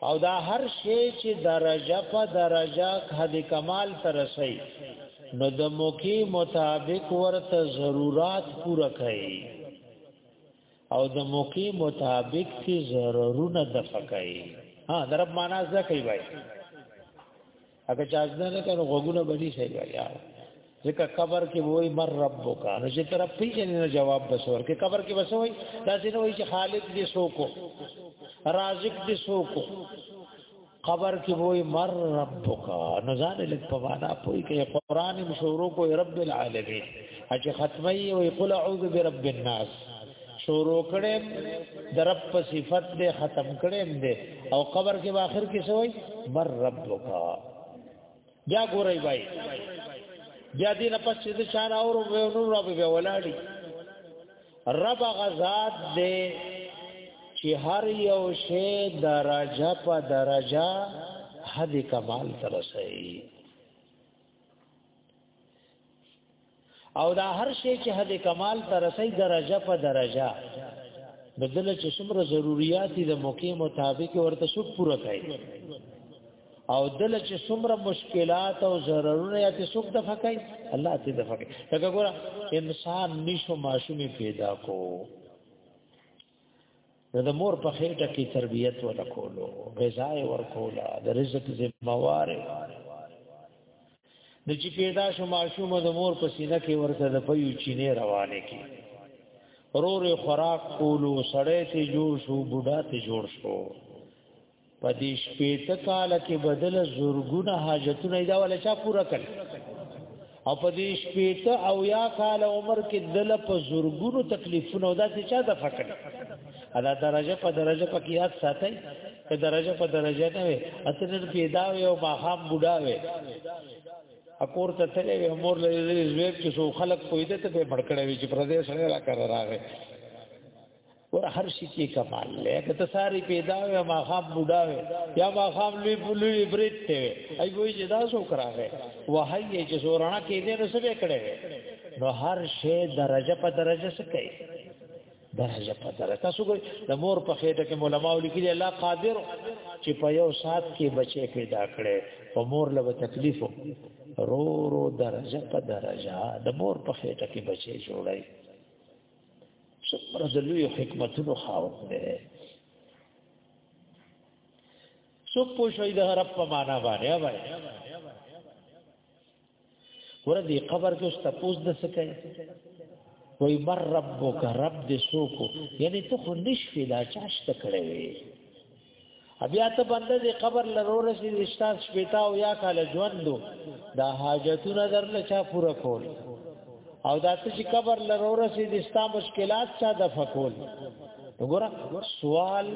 [SPEAKER 1] او دا هر شی چې درجه په درجه حد کمال سره صحیح نو د موقع مطابق ورته ضرورت پوره کړي او د موقع مطابق تی ضررونه د فقای ها درب معنا ځکه وای اګه چا ځنه کړه غوګونه بلی شي یا ځکه قبر کې وای مر ربک نو چې طرف پیژنې نه جواب بسور کې قبر کې بسوي دا څنګه وای چې خالق دې سوکو رازق دې سوکو قبر کې وای مر ربک نو ځان لک په معنا پوي کې قران مشورو کو رب العالمین اجه ختمه وي قل اعوذ برب الناس شروع کړم د رب په صفت دې ختم کړم دې او قبر کې اخر کې سوې مر ربک بیا ګورای بای بیا دې نه پس چې شان اور و نور رب به ولاړی رب غزاد دې چې هر یو شی درجه په درجه حد کمال ترسي او دا هر شی چې حد کمال ته رسي درجه په درجه بدل چې څومره ضرورت دي د موقع مطابق ورته څوک پوره کوي او دل چې څومره مشکلات او ضررونه یا چې څوک دفع کوي الله ته دفع کوي دا ګوره انسان نشو معصومي پیدا کو نو د مور په خېټه کې تربيت ورکولو غذا ورکولا د رزق ذمہوار د چې پیدا شو ماشوم د مور په سینه کې ورته د پيو چینه روانه کی رور خوراک کولو سړې ته جوړ شو بوډا ته جوړ شو په دې شپېته کال کې بدل زورګونه حاجتونه دا ولا چا پورا کړ او په دې شپېته او یا کال عمر کې دل په زورګونو تکلیفونه دا چې چا د فکر ادا درجه په درجه په قیاس ساتي که درجه په درجه نه وي اتنن پیدا وي او ماخام بوډا وي اکور ته تلې وي مور له دې زویب چې سو خلق کوی ته په بڑکړې وي چې پردیس نه را کړ راغې ور هر شي کې کمال لې کته ساری پیدا وي ما خام بوډا وي یا ما خام لوی لوی برید ته وي ای وای چې دا سو کراغه وهي چې سورانه کې دې نو سبه کړي نو هر شی درجه په درجه سکي درجه په درجه تاسو ګور د مور په خېټه کې علماء لیکلي الله قادر چې په یو سات کې بچي پیدا کړي په مور له تکلیف رو رو درجه په درجه د مور په خېټه کې بچي جوړي څومره د لوی حکمتونو خاوند دی څوک پوښوي د رب په معنا باندې وای ور دې قبر کې اوس تاسو د سکه وای مر ربک رب دې سوکو یعنی ته خو نشفي دا چاشت کړې وي بیا ته بنده دی قبر لرور شي رشتہ شپتا او یا کال ژوندو دا حاجتونه درل چا پورا کول او دا ته چې قبر لرور شي د ستا مشکلات چا د فکول وګوره سوال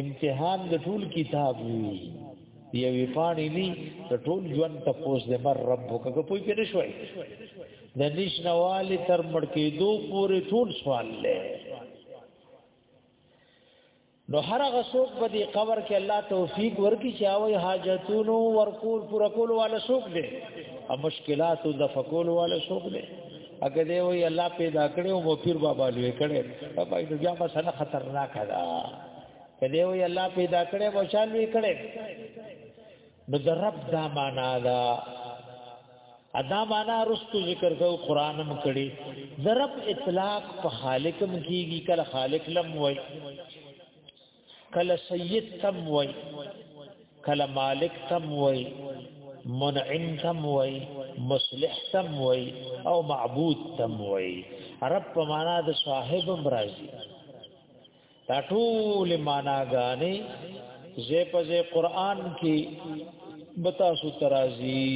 [SPEAKER 1] امتحان د ټول کتاب وی یو ویفانی نی د ټول ژوند ته پوس د مر رب وکړه کوئی کې نشوي د نشنوالی تر مړ کېدو پورې ټول سوال لې نو هر هغه څوک په دې قبر کې الله توفیق ورکړي چې اوی حاجتونو ورکول پر کول والا څوک دی او مشکلات د فکول والا څوک دی اګه دی وی الله پیدا کړو مو پیر بابا لوي کړي په پای د بیا مسله خطرناک ده کله وی الله پیدا کړي مو شان لوي کړي نو د رب دا معنا دا ادا معنا رستو ذکر کو قرانم کړي د رب اطلاق په خالقم کیږي کله خالق لم وای کله سید تم وای کله مالک تم وای منعم تم وای مصلح تم وای او معبود تم وای رب په معنا د صاحب مرضی دا ټول معناګانې زه په زه قران کې بتا سو ترازی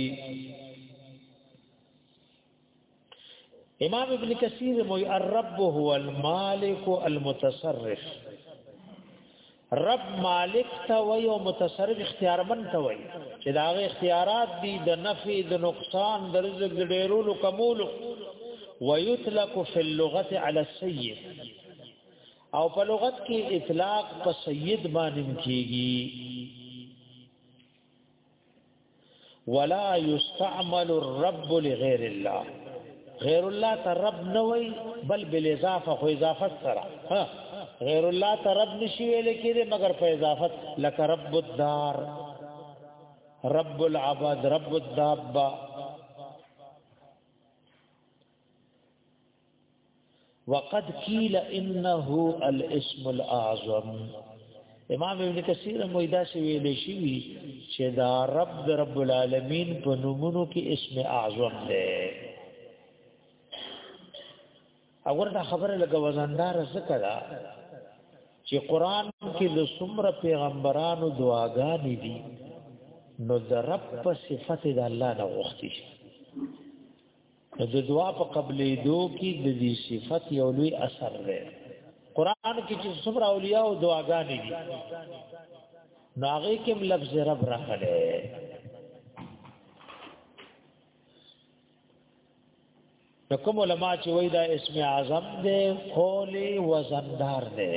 [SPEAKER 1] امام ابن کثیر موي الرب هو المالک المتصرف رب مالک ته وي او متصرف اختیارمن ته وي چې دا غي اختیارات دي د نفي د نقصان د رزق د ډیرولو کمولو ويطلق في اللغه على السيد او په لغت کې اطلاق په سید باندې کیږي ولا یستعمل الرب لغیر الله غیر الله ته رب نه وای بل بل اضافه خو اضافت سره ها غیر الله ته رب نشي ویل کېږي مگر په اضافت لک رب الدار رب العباد رب الدابه وقد قيل انه الاسم الاعظم امام ابن کثیر مویدا سی ویل شي چې دا رب د رب العالمین په نومونو کې اسم اعظم دی اور دا خبره لګه وزندار څخه دا چې قران کې د څومره پیغمبرانو دعاګانې دي نو د رب په صفت د الله نه وختي د دعا په قبلې دو کې د دې صفت یو لوی اثر دی قران کې چې څومره اولیاء او دعاګانې دي ناغه کې لفظ رب راغلی نو کوم علما چې وای دا اسم اعظم دی قولی وزندار دی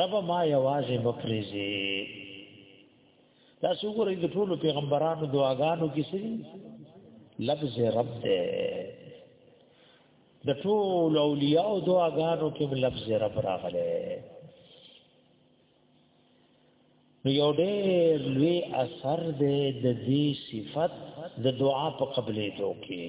[SPEAKER 1] رب ما یوازې مپریزي تاسو ګورئ د ټولو پیغمبرانو دعاګانو کې څه لفظ رب ده د ټول اولیاء او دعاګانو کې لفظ رب راغله نو یو ډېر لوی اثر دی د دې صفت د دعا په قبلې دوکې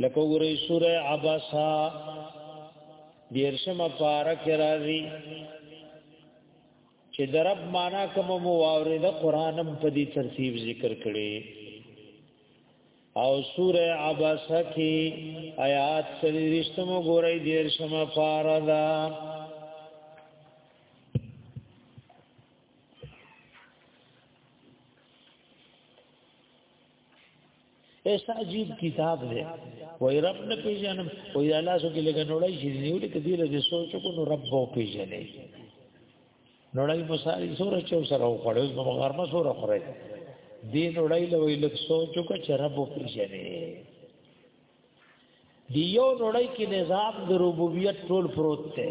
[SPEAKER 1] لکه وګورئ سوره عبسا دیرشم پارک راځي چې درب معنا کوم مو واورید قرانم په دې ترتیب ذکر کړي او سوره عبسا کې آیات سلیشتم وګورئ دیرشم پاردا ایسا عجیب کتاب دی وای رب نه پیژنم وای الله سو کې لګا نوړای شي نیولې کدی له سوچ کو نو رب وو پیژنې نوړای په ساري سور چو سره وخړل نو غرمه سور خورای دی نوړای له ویل سوچ کو چې رب وو پیژنې دیو نوړای کې نظام د ربوبیت ټول پروت دی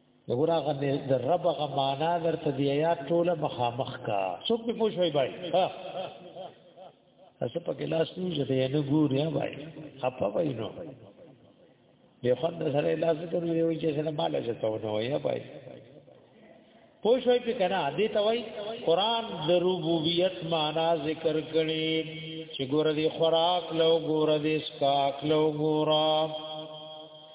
[SPEAKER 1] وګوره هغه د رب هغه معنا درته دی یا ټوله مخامخ کا څوک به پوښوي بای ها اسه په ګلاس نو چې دی نه ګور یا بای خپه وای نو به خوند سره لاس ته یو چې سره مال جته نو یا بای پوښوي په کنه دې ته وای قران د ربوبیت معنا ذکر کړي چې ګور دې خوراک لو ګور دې سکاک لو ګورا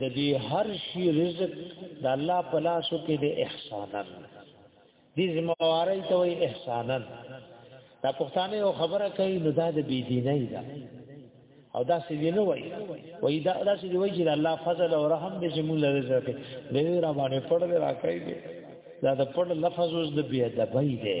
[SPEAKER 1] د دې هر شي رزق د الله په لاس کې د احسانن دې زمواري ته وي احسانن دا پښتانه یو خبره کوي نو دا د بی دیني ده او دا سې نه وای وای دا دا سې وای چې الله فضل او رحم دې زموږ لري ځکه دې را باندې پړل راکړي دا د پړل لفظ اوس د بی ادبۍ دی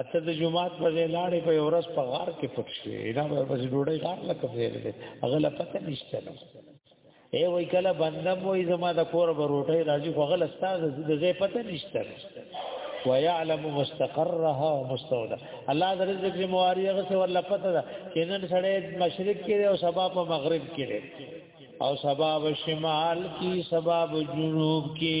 [SPEAKER 1] اته د جمعات په ځای لاړې په ورځ په غار کې پټ شوې دا به بس ډوډۍ غار لکه ځای دی هغه لا پته نشته نو اے وای کله بنده وای زما د کور به روټۍ راځي خو غل استاد د ځای پته نشته ويعلم مستقرها ومستودع الله د رزق ذمہواری هغه څه ورلا پته ده کینن سړی مشرق کې او سبا په مغرب کې او سبا په شمال کې سبا په جنوب کې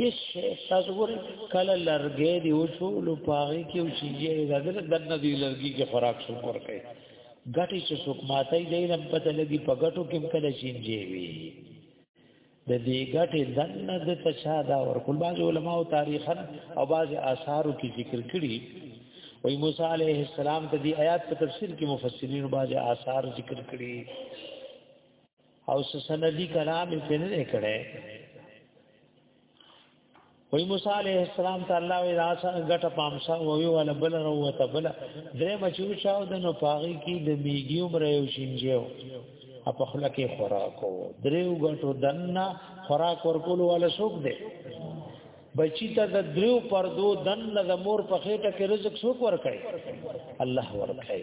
[SPEAKER 1] هیڅ تاسو ګورئ کله لرګې دی او شو لو پاغي کې او شي یې زده د نه دی لرګي کې خوراک شو کور کوي ګټي چې څوک ماته دی نه پته لګي په ګټو کې کله شینجې وي د دې ګټې دنه د تشا دا ور کول باز علماء او تاریخن او باز آثارو کې ذکر کړي وای موسی علیه السلام ته دی آیات په تفسیر کې مفسرین باز آثار ذکر کړي او سندی کلام په نه کړه وی موسی علیہ السلام ته الله وی راسه غټه پامسا وی ولا بل رو ته بل درې بچو شاو د نو پاغي کی د میګي عمر یو شینجو اپ خلکه خوراکو دریو غټو دنه خوراک ورکول ولا شوک دی بچی ته د دریو پردو دنه د مور په خېټه کې رزق شوک ورکړي الله ورکړي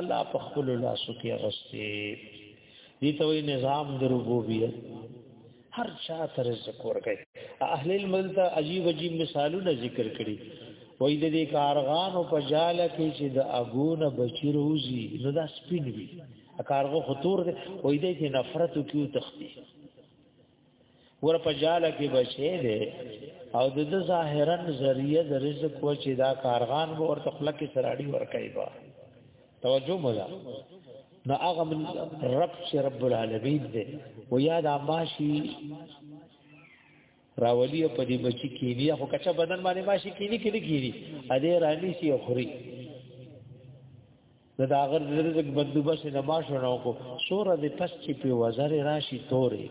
[SPEAKER 1] الله په خپل لاسو کې غسته دي ته وی نظام د ربوبیت هر چا ته رزق ورکړي اهل المل ته عجیب عجیب مثالونه ذکر کړي وای د دې کارغان او پجاله کې چې د اګونه بچی روزي نو دا سپین وي کارغه خطور دی وای دې کې نفرت کیو تختی ور په جاله کې بچې دي او د د ظاهرا ذریعہ د رزق و چې دا کارغان به ورته خپل کې سراړي ور کوي با توجه مولا نو هغه من رب چې رب العالمین دی و یاد اماشي راولی په دې بچی کې دی خو کچا بدن باندې ماشي کې نه کې نه کې دی ا دې رانی سی خوري نو دا غر د رزق بندوبست نه ما شنو کو سوره د پس چې په وزر راشي تورې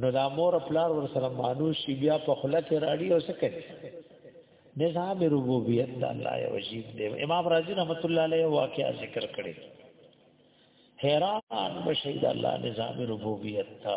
[SPEAKER 1] نو دا مور پلار ور سره مانوس شي بیا په خله کې راړي او سکه نظام ربوبیت د الله یو عجیب دی امام رازی رحمت الله علیه واقعا ذکر کړي حیران بشید الله نظام ربوبیت تا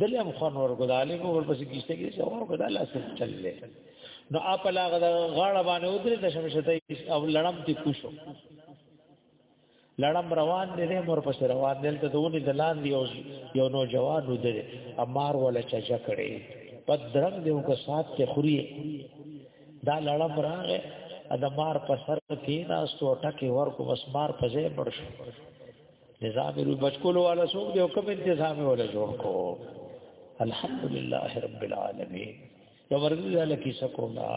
[SPEAKER 1] دلې هم خون ورکو د عالم ورپسې کیشته کې څو ورکو د الله سره چللې نو اپ لا غاړه باندې ودرې د شمشته او لړم تی کوشو لړم روان دي نه مور پس روان دي ته دونی دلان دی او یو نو جوان ودرې امار ولا چچا کړي پد درنګ دیو کا سات ته خوري دا لړم راغې ادمار په سر کې ناستو ټکی ورکو بس مار په ځای پړ شو نظام رو بچکول والا سوق دی او کوم انتظام ولا جوړ کو الحمدلله رب العالمین یو ورځ له کې سکولا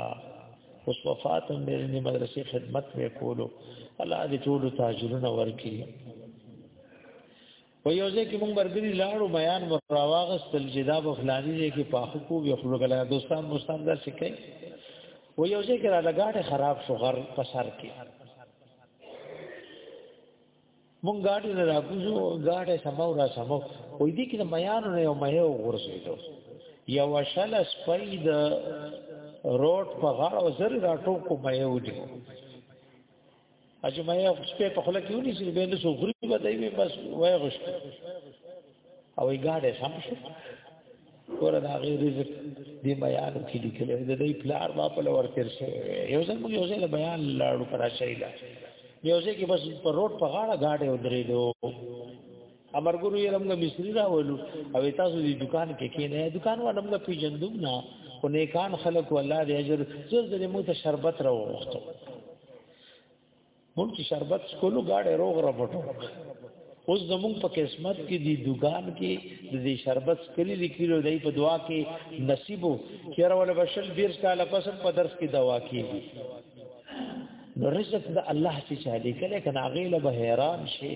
[SPEAKER 1] اوس وفات هم د مدرسې خدمت مې کولو الله دې ټول تاجرونه ورکړي و یو ځکه موږ برګری لاړو بیان وراواغستل چې دا په فلاني ځای کې پاخو کو یو خلک لا دوستان مستان دا سکه و یو ځکه را لګاټه خراب شو غر په سر کې مونږ ګاډي نه راکوزو ګاډي سمو را سمو وې دې کې د میانو نه یو مې وګورځېدو یو شل سپید د روټ په غاړه زر راټو کو مې ودی اجمعه خپل په خله کې ونی چې به نو سو غریب دی بس وای غشت او یې ګاډه سم شو ور دا غي رزق دی بیان کې لیکل د دې پلار ما په لور تیر شي یو ځل موږ یو ځل بیان لاړو پر شایلا یو ځل کې بس پر روډ په غاړه گاډه ودرې دو امر ګورو یې رمګه مصری را ولو او تاسو دې دکان کې کې نه دکان و رمګه پیجندوم نه او نیکان خلق والله دې اجر زر زر مو ته شربت راو وختو مونږ چې شربت سکولو گاډه روغ را پټو اوس زمونږ په قسمت کې دی دکان کې د دې شربت سکلی لیکلو دی په دعا کې نصیبو چیرې ول بشل بیر سال پس په درس کې دوا کیږي نو رزق د الله چې چالي کله کنه غیله به حیران شي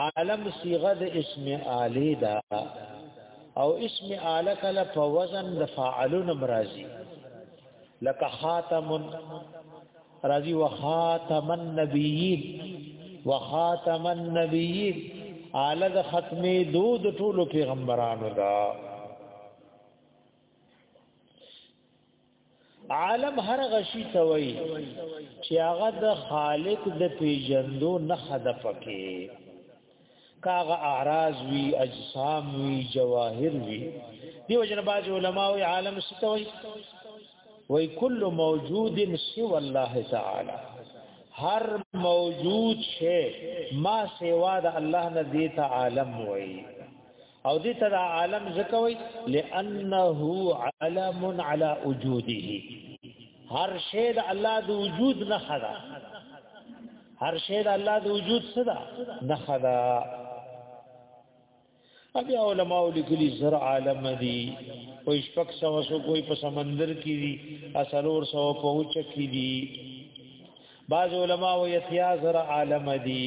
[SPEAKER 1] عالم صيغه د اسم آلی دا او اسم آله کله په وزن د فاعلون مرضی لکه خاتم راضی وخاتم النبیین وخاتم النبیین آله د ختمې دو د ټولو پیغمبرانو دا عالم هر غشي توي چې هغه د خالق د پیجندو نه حد پکې کاغه اعراض وی اجسام وی جواهر وی دیو جن باز علماء او عالم ستوي وای کل موجود سو الله تعالی هر موجود شی ما سوا د الله نه دیتا عالم وای او دې ته عالم زکوي لانه علم على وجوده هر شی د الله د وجود نه خدا هر شی د الله د وجود صدا نه خدا ابي علماء لیکلي زر عالم دي کوئی شپک سو سو کوئی په سمندر کې دي اسلور سو په اوچ کې دي بعض علماء ويتيا زر عالم دي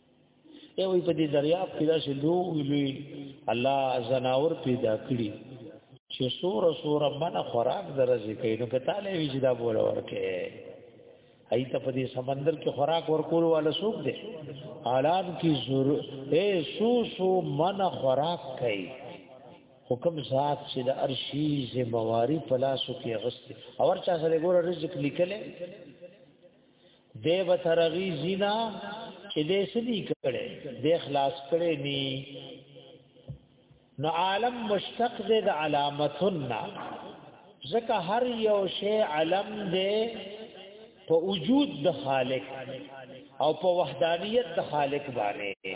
[SPEAKER 1] ای وای په دې دریاب کې دا شی لوی لوی الله زناور پیدا کړی چې سور سور من خوراک درځي کوي نو کته لې وی چې دا بول ورکه ای ته په دې سمندر کې خوراک ورکول والا سوق دي اعلان کی زور اے سو سو من خوراک کوي حکم ذات چې د ارشی ذمہواری پلاسو کې غست اور چا سره ګور رزق لیکل دی به ترغی زینا چې دې سدي کړي د اخلاص کړي ني نو عالم مشتق دې د علامتنا ځکه هر یو شی علم دې په وجود د خالق او په وحدانیت د خالق باندې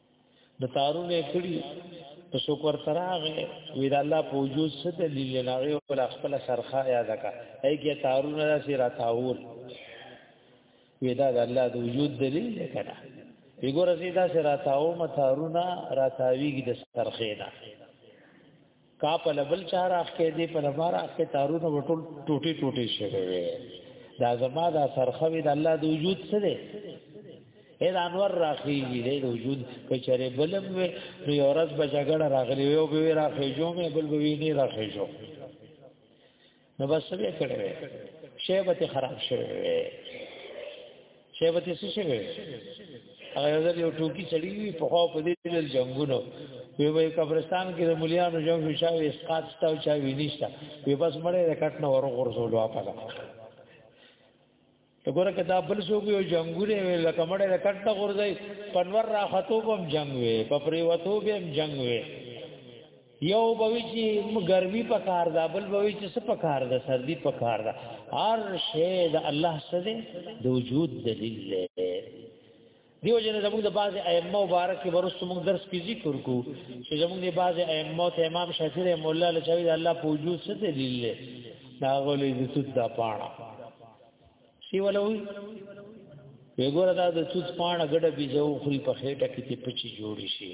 [SPEAKER 1] د تارونه کړی ته څوک ورته راغی وی د الله په وجود څه دلیل نه وی ولا خپل سرخه یاد کا ای کې تارونه داسې را تاول وی دا د الله د وجود دلیل نه کړه وګوره زیدا سره تاو متارونه را تاویږي د سرخه نه کا په لبل چار اخته دی په لبار اخته تارونه وټول ټوټي ټوټي شوی وي دا زما دا سرخوي د الله د وجود څه دی اې دا انور راخیږي د وجود کچره بلم وي نو یو ورځ به جګړه راغلی وي او به راخیږو مې بل به ویني راخیږو نو بس به کړي وي شیبته خراب شوی وي شیبته څه شوی وي هغه ځل یو ټوکی چړي وي په خو په دې دل جنگونو وی وی قبرستان کې د مليانو جنگ شاوې اسقاط تاو چا وینيشتا وی بس مړې د کټ نو ورغورځول واپس وګوره کدا بل څوک یو جنگونه وی لکه مړه د کټ نه غورځي پنور را خطو بم جنگ وی په پریوتو بم جنگ وی یو بوي چې ګرمي په کار دا بل بوي چې څه په کار دا سردي په کار دا هر شی د الله سره د وجود دلیل دی دیو جن زموږ د بعض ائمه مبارک کې ورسره موږ درس کې ذکر کو چې زموږ د بعض ائمه ته امام شافعي رحم الله له چوي الله په وجود څه دلیل له دا غولې د توت دا پاڼه سی ولوي وګوره دا د توت پاڼه ګډه بيځو خوري په خېټه کې ته پچی جوړی شي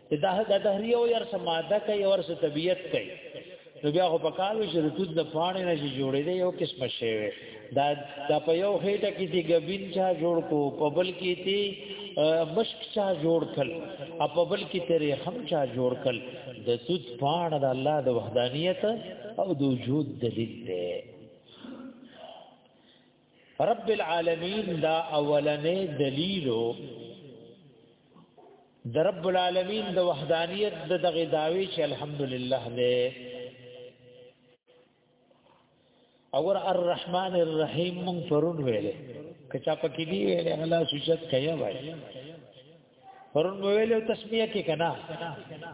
[SPEAKER 1] دا د دهریه او یار سماده کوي او سره طبیعت کوي نو بیا خو په کالو چې رتوت د پاڼې نه جوړې دی یو قسم شی وي دا دا په یو خېټه کې دی غبین چا جوړ کو په بل کې دی مشک چا جوړ کړ او په بل کې تیرې هم چا جوړ کړ د توت پاڼه د الله د وحدانیت او د وجود دلیل دی رب العالمین دا اولنې دلیلو د رب العالمین د وحدانیت د دغه داوی چې الحمدلله دې اور الرحمن الرحیم مون پرون ویلې کچا پکې دی ویلې الله سوچت کیا وای پرون مو ویلو تسمیه کې کنا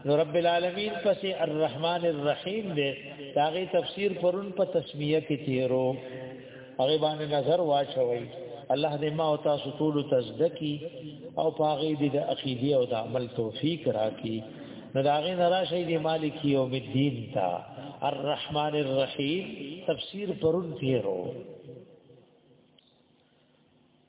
[SPEAKER 1] نو رب العالمین پسې الرحمن الرحیم دې داغه تفسیر پرون په تسمیه کې تیرو هغه باندې نظر واچوي الله دې ما او تاسو ټول تزدکی او پاغي دې د عقیده او د عمل توفیق راکړي نو داغه نراشی دې مالک یوم الدین تا الرحمن الرحیم تفسیر پرون تیرو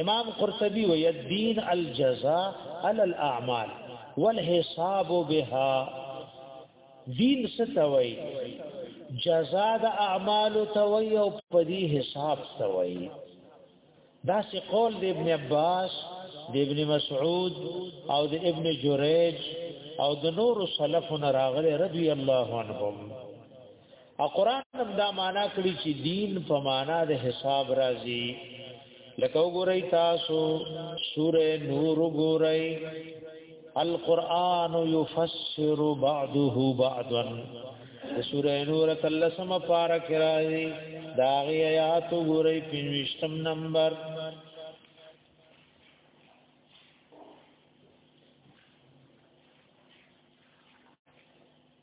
[SPEAKER 1] امام قرطبي وی الدين الجزاء على الاعمال والحساب بها دین ستوي جزاء د اعمال توي او پدی حساب توي دا سی قول د ابن عباس د ابن مسعود او د ابن جریج او د نور سلفنا راغله رضی الله عنهم او قران هم دا معنا کړی چې دین په معنا د حساب راځي لکه وګورئ تاسو سوره نور وګورئ القرآن يفسر بعضه بعضا سوره نور کله سم پارک راځي دا غي آیات وګورئ پنځم نمبر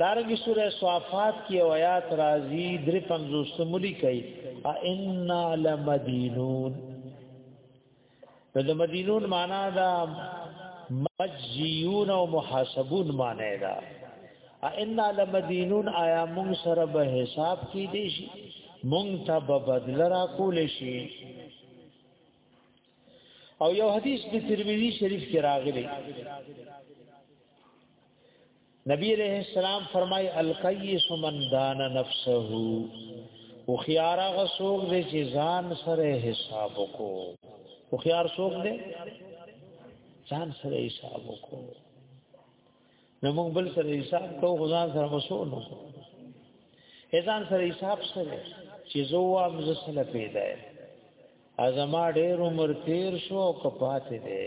[SPEAKER 1] دارنګ سوره صافات کې او آیات راځي درې پنځو سمولي کوي ان لمدینون نو د مدینون معنا دا مجزیون او محاسبون معنا دا ان لمدینون آیا مون سره به حساب کې دي شي مون ته به بدل را کول شي او یو حدیث د ترمذی شریف کې راغلی نبی علیہ السلام فرمای القیس من دان نفسه او خيار هغه څوک دی چې ځان سره حساب وکړو او خيار څوک دی ځان سره حساب وکړو نو موږ بل سره حساب کوو غزان سره مسول نو اذان سره حساب سره چې زوا مزسله پیدا ہے ازما ډېر عمر تیر شو او کپات دی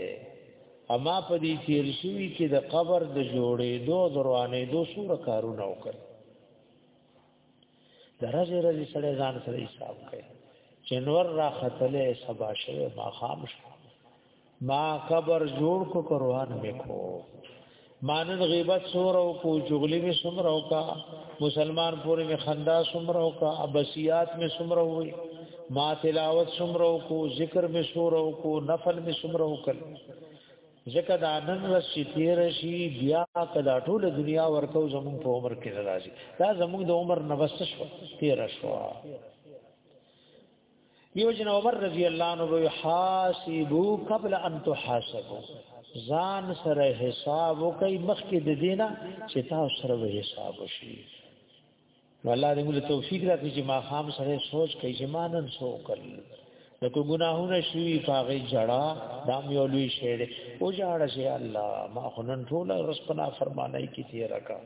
[SPEAKER 1] اما په دې تیر شوی کې د قبر د جوړې دو دروانې دو سور کارونه وکړ درځي رځي سره ځان سره حساب کوي جنور را خطلې سبا شوه ما خام شو ما قبر جوړ کو قران مې کو مانن غیبت سور او کو جغلی می سمر او کا مسلمان پوری می خندا سمر او کا ابسیات می سمر ہوئی ما تلاوت سمر او کو ذکر می سور او کو نفل می سمر او کل ځکه دا نن ورځ چې تیر شي بیا کدا ټول دنیا ورکو زمون په عمر کې راځي دا زمون د عمر نوست شو تیر شو یو جن عمر رضی الله عنه وی حاسبو قبل ان تحاسبو ځان سره حساب وکي مخکې د دینه چې تاسو سره حساب وشي نو الله دې موږ توفیق راکړي چې ما خام سره سوچ کوي چې ما نن سو کړل د کو ګناهونه شوی پاغه جړه دام یو لوی شی دی او جړه شی الله ما خنن ټول رس پنا فرمانای کی تیر کا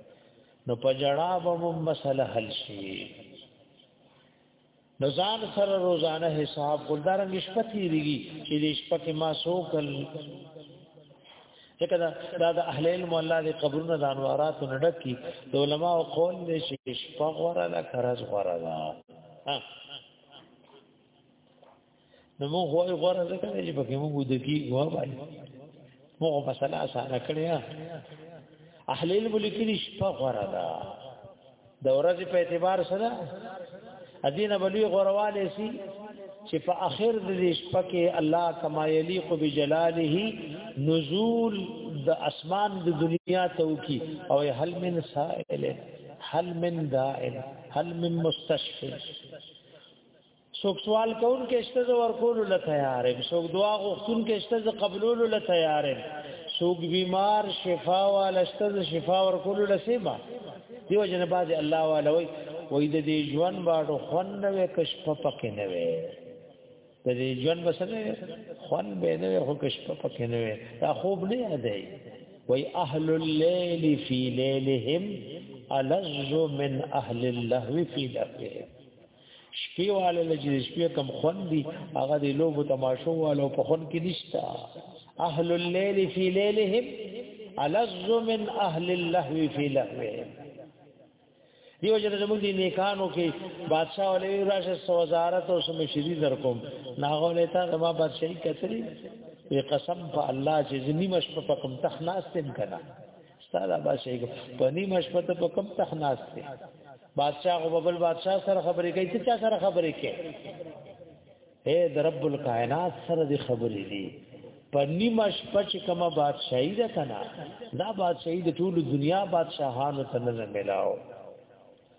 [SPEAKER 1] نو په جړه به مسله حل شي نو ځان سره روزانه حساب ګلدارنګ شپه تیریږي چې د شپه کې ما سو کل ځکه دا د اهل علم الله د قبرونو د انوارات نډک کی د علما او قول دې چې شپه غره لا کرز غره لا نو موږ وای غوړه ځکه چې پکې موږ د کی غوا وای موږ په سلا سره کړی اهل علم لیکلی شپه غوړه ده د ورځې په اعتبار سره ادینه بلوی غورواله سي چې په اخر د دې شپه کې الله کما یلیق بجلاله نزول د اسمان د دنیا ته وکي او هل من سائل هل من دائم هل من مستشفی څوک سوال کون کې شته ز ورکول له تیار یم څوک دعا غوښتون کې شته ز قبول له تیار یم څوک بیمار شفا والا شته ز شفا ورکول له سیما دیو جن باز الله والا وای وای د دې ژوند باندې خون نه وې کشف پکې نه وې د دې ژوند بسنه خون به نه وې خو کشف پکې نه وې دا خوب نه یادای وای اهل الليل فی لیلهم الز من اهل اللهو فی لهوهم شپې والے له چې شپې کم خون دي هغه د لوبو تماشو والو په خون کې نشتا اهل الليل فی لیلهم الذ من اهل اللهو فی لهوهم دیو جن زموږ دي نیکانو کې بادشاہ ولې راشه وزارت او سم شری در کوم ناغه نه تا ما بادشاہي کتلی وی قسم په الله چې زنی مش په کوم تخناستم کنا ستاده بادشاہ په نیمه شپه ته په کم تخ ناس دی بادشاہ او ببل بادشاہ سره خبرې کوي چې چا سره خبرې کوي اے د رب الکائنات سره دی خبرې دي په نیمه شپه چې کومه بادشاہي ده کنه دا بادشاہي د ټول دنیا بادشاہانو ته نه ملاو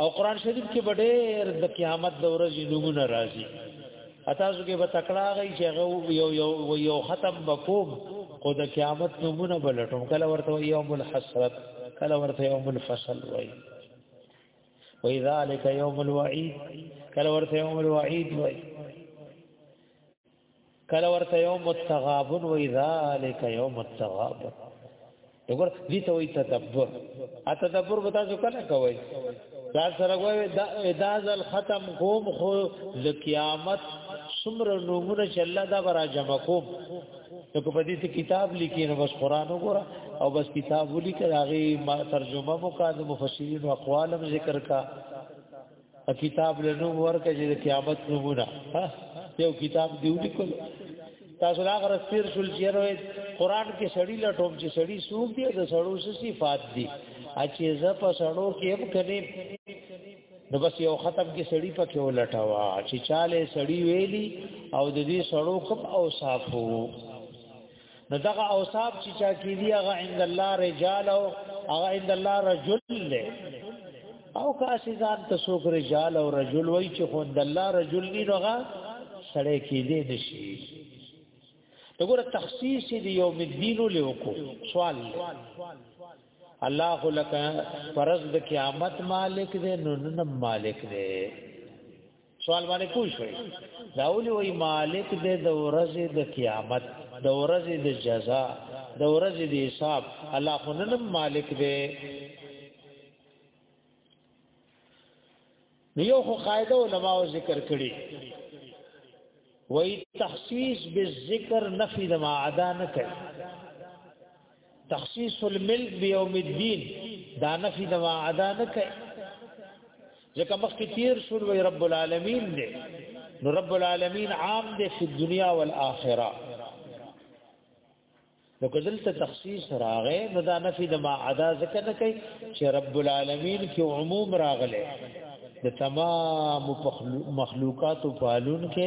[SPEAKER 1] او قران شریف کې ډېر د قیامت د ورځې نمونه راځي اتاسو کې به تکړه غي چې یو یو یو ختم بکوب خو د قیامت نمونه بلټم کله ورته یوم الحسرت کله ورته یوم الفصل وای وای ذالک یوم الوعید کله ورته یوم الوعید وای کله ورته یوم التغابن وی ذالک یوم التغابن وګور دې ته وی تدبر ا تدبر به تاسو کله کوی دا سره وی دا ځل ختم کوم خو د قیامت څومره نمونه چې الله دا برا جمع کوم نو په دې ته کتاب لیکي نو بس قران وګوره او بس کتاب ولیکه هغه ترجمه مو کا د مفسرین او اقوالم ذکر کا کتاب له نوم ورکه چې د قیامت نمونه یو کتاب دی ولیکل تاسو لا غره سیر شول چې روي قران کې سړی لټوم چې سړی سوق دی د سړو څه صفات دي اچې ز په سړو کې هم کړي نو بس یو ختم کې سړی پکې ولټاوا چې چاله سړی ویلی او د دې سړو کوم او صافو نو دغه اوصاف چې چا کې دی هغه عند الله رجال او هغه عند الله رجل له او کاسي ځان ته څوک رجال او رجل وای چې خو عند الله رجل نه نوغه سړی کې دی نشي وګوره تخصیص دی یوم الدین له وکړو سوال الله لک فرض د قیامت مالک دی نو نن مالک دی سوال باندې پوه شئ دا ولي وای مالک دې د ورځې د قیامت د ورځې د جزا د ورځې د حساب الله خو نه مالک دې یو خو قاعده علماء ذکر کړي وای تخصیص بالذکر نفی د ما عدا نه کوي تخصیص الملک بیوم الدین دا نفی د وعده نه کوي ځکه مخکې تیر شول وی رب العالمین دی نو رب العالمین عام دی په دنیا او آخرت نو کدل ته تخصیص راغې نو دا نفی د ما عدا ذکر نه کوي چې رب العالمین کې عموم راغله د تمام مخلوقات په حالون کې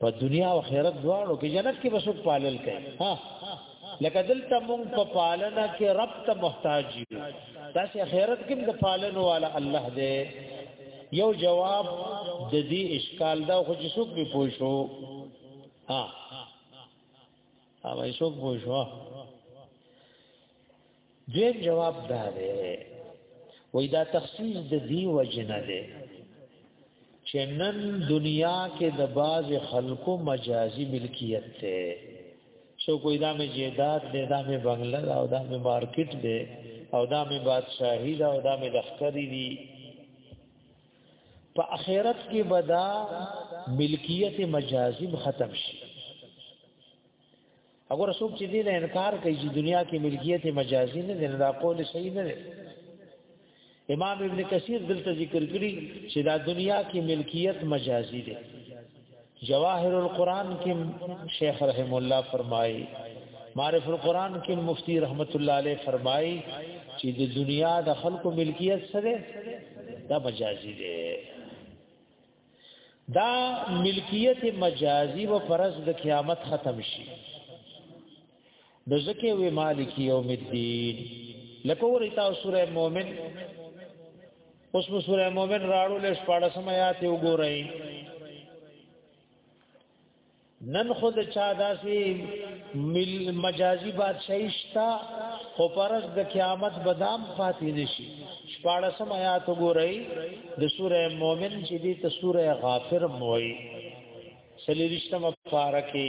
[SPEAKER 1] په دنیا او آخرت دواړو کې جنت کې بسوک پالل کوي ها لکه دلته مونږ په پالنه کې رب ته محتاج یو دا چې آخرت کې د پالنو والا الله دی یو جواب د دې اشکال دا خو چې څوک به پوښو ها هغه یې څوک پوه شو دیم جواب دا دی وای دا تخصیص د دی وجنه دی چې نن دنیا کې د باز خلکو مجازي ملکیت ته سو کوئی دا می جیداد دی دا می بنگله دا او دا می مارکیټ دی او دا می بادشاہی دا او دا می دفتری دی په اخرت کې بدا ملکیت مجازی ختم شي اگر څوک چې دې نه انکار کوي چې دنیا کې ملکیت مجازي نه ده دا قول صحیح نه ده امام ابن کثیر دلته ذکر کړی چې دا دنیا کې ملکیت مجازي ده جواهر القرآن کې شیخ رحم الله فرمایي معرف القرآن کې مفتی رحمت الله علیه فرمایي چې د دنیا د خلکو ملکیت سره دا مجازي دی دا ملکیت مجازي و فرض د قیامت ختم شي نو زکه وی مالک یوم الدین لکه ور ایتاو سوره مومن اوس مو سوره مومن راړو لښ پاړه سمات یو ګورئ نن خود چا داسې مل مجازي بادشاہي شتا خو پرز د قیامت بدام فاتې نشي شپاړه سم آیات وګورئ د سوره مومن چې دې ته سوره غافر موي سلیریشتمه پارکه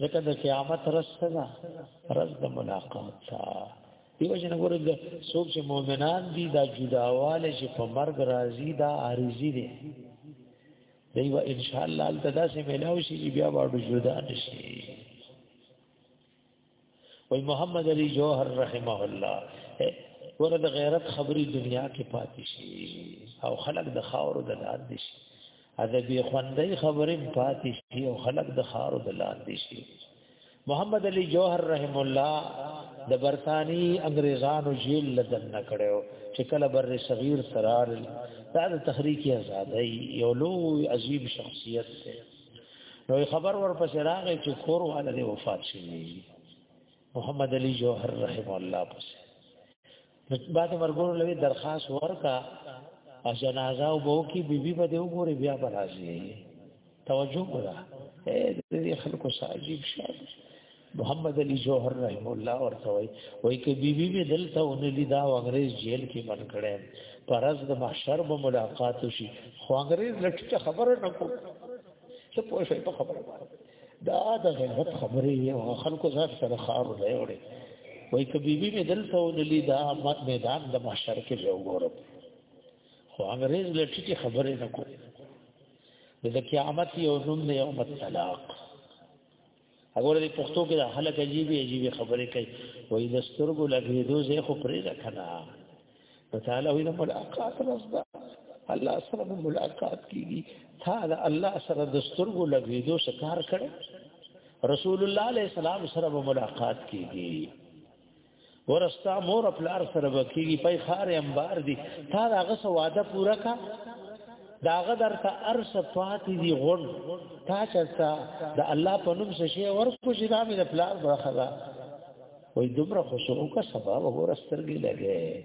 [SPEAKER 1] ځکه د قیامت ورځ څه ده ورځ د ملاقات ده دیو جن ګورې د څوک چې مؤمنان دي دا جداواله چې په مرګ راځي دا عارضی دي دیو ان شاء الله تدا سه ملاوي شي بیا واړو جدا نشي وای محمد علی جوهر رحمه الله ور د غیرت خبري دنیا کې پاتې شي او خلق د خاورو د لاندې شي ادبي خوندې خبرې پاتې شي او خلق د خاورو د لاندې شي محمد علی جوهر رحم الله د برتانی انګريزانو جیل لدن نکړو چې کله بر صغیر سرار دا د تحریک آزادۍ یو لوی عظیم شخصیت دی نو خبر ورپسې راغی چې کور والا دی وفات شوی محمد علی جوهر رحم الله پسې نو بعد مرګور لوي درخواست ورکا او جنازه او بو کی بیبي به دی وګوري بیا به راځي توجه وکړه اے دې خلکو ساجيب شاد محمد علی جوهر رحم الله ورته وای وای ک بی بی به دلته ونلی دا انګريز جیل کې بند کړي پرز د محشر به ملاقات شي خو انګريز لټه خبره نه کو څه پوه شي په خبره دا د غیرت خبره یو خلکو ځات سره خار نه وړي وای ک بی بی به دلته ونلی دا میدان د محشر کې یو ګورم خو انګريز لټه خبره نه کو د قیامت یو نوم دی یو مطلق هغه د پښتو کې د خلک عجیب عجیب خبرې کوي وایي د سترګو لګېدو زه خو پرې نه کنا نو تعالی وایي د ملاقات رسدا الله سره ملاقات کیږي تا د الله سره د سترګو لګېدو شکار کړي رسول الله علیه السلام سره ملاقات کیږي ورستا مور خپل ار سره وکیږي پای خار انبار دي تا داغه سو وعده پورا کا داغه درته ارس پاتې دي غون تا چرتا د الله په نوم څه شي ورکو چې دا مې د پلار برخه ده وای دومره خوشو کا سبب ورسترګي لګي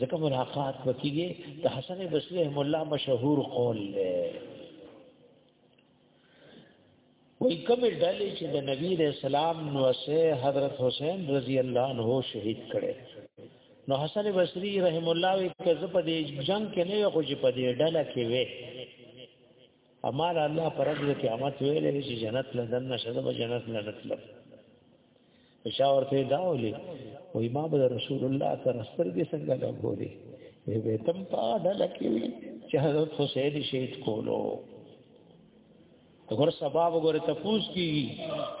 [SPEAKER 1] ځکه ملاقات وکیږي د حسن بصری رحم الله مشهور قول دی وای کوم ډلې چې د نبی رسول الله نو سه حضرت حسین رضی الله عنه شهید کړي نو حسن بصری رحم الله وی کزه په دې جنگ کې نه خو چې په دې ډله کې وي امال الله پرد قیامت ویلې چې جنت لدن نشد به جنت لدن لب اشاور ته دا ولي او امام رسول الله تر سر کې څنګه دا ګوري وی به تم پاډه لکې چې حضرت حسین شهید کولو غور سبب غور تفوس کی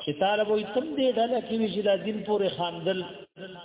[SPEAKER 1] چې طالب وي تم دې ډله کې چې دا دین پورې خاندل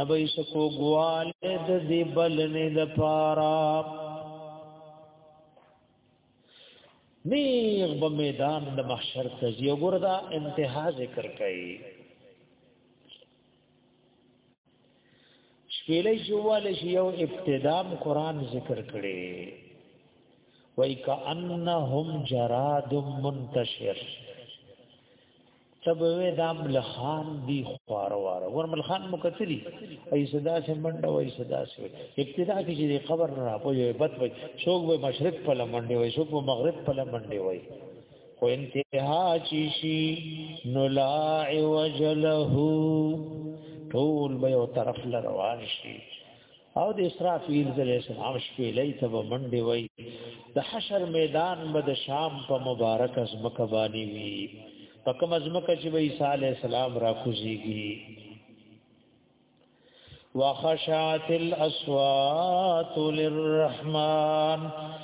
[SPEAKER 1] نبی سکو ګوال د دې بلنې د پارا نیغ په میدان د محشر ته یو ګردا انتها ذکر کړي شپېلې جوال شي یو ابتدام قران ذکر کړي وای کأنهم جراد منتشر ته به وې دا ملخان دی خوار واره ور ملخان مکتلی ای صدا سے منډه وای صدا سے ابتدا کې چې خبر را پوي بد وای څوک به مشرق په لمنډه وای څوک به مغرب په لمنډه وای خو انتها چی شي نو لا وجله ټول به یو طرف لروان شي او د اسرافیل علیہ السلام شپې لای ته منډي وای د حشر میدان به د شام په مبارک از مکبانی وی پکم از مکه چې به عیسی علیہ السلام را کوزیږي وخشعت الاصوات للرحمن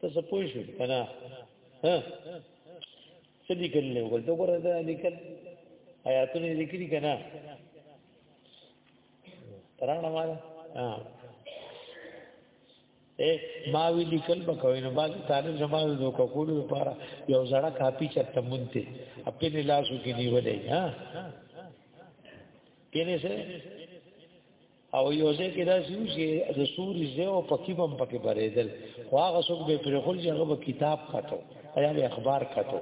[SPEAKER 1] تاسو پوه شئ کنه ها څه لیکل نه ورته ګوره دا لیکل آیاتونه لیکلي کنه ترانه ما ها اے ما وی لیکل بکوي نو باز طالب زما د دوکو کولو لپاره یو زړه کاپی چرته مونته خپل لاسو کې نیولې ها کینه سره او یو ځای کې دا سیو چې د سوري زه او پکی بم پکې بریدل خو هغه څوک به پر خپل ځای په کتاب کاټو یا به اخبار کاټو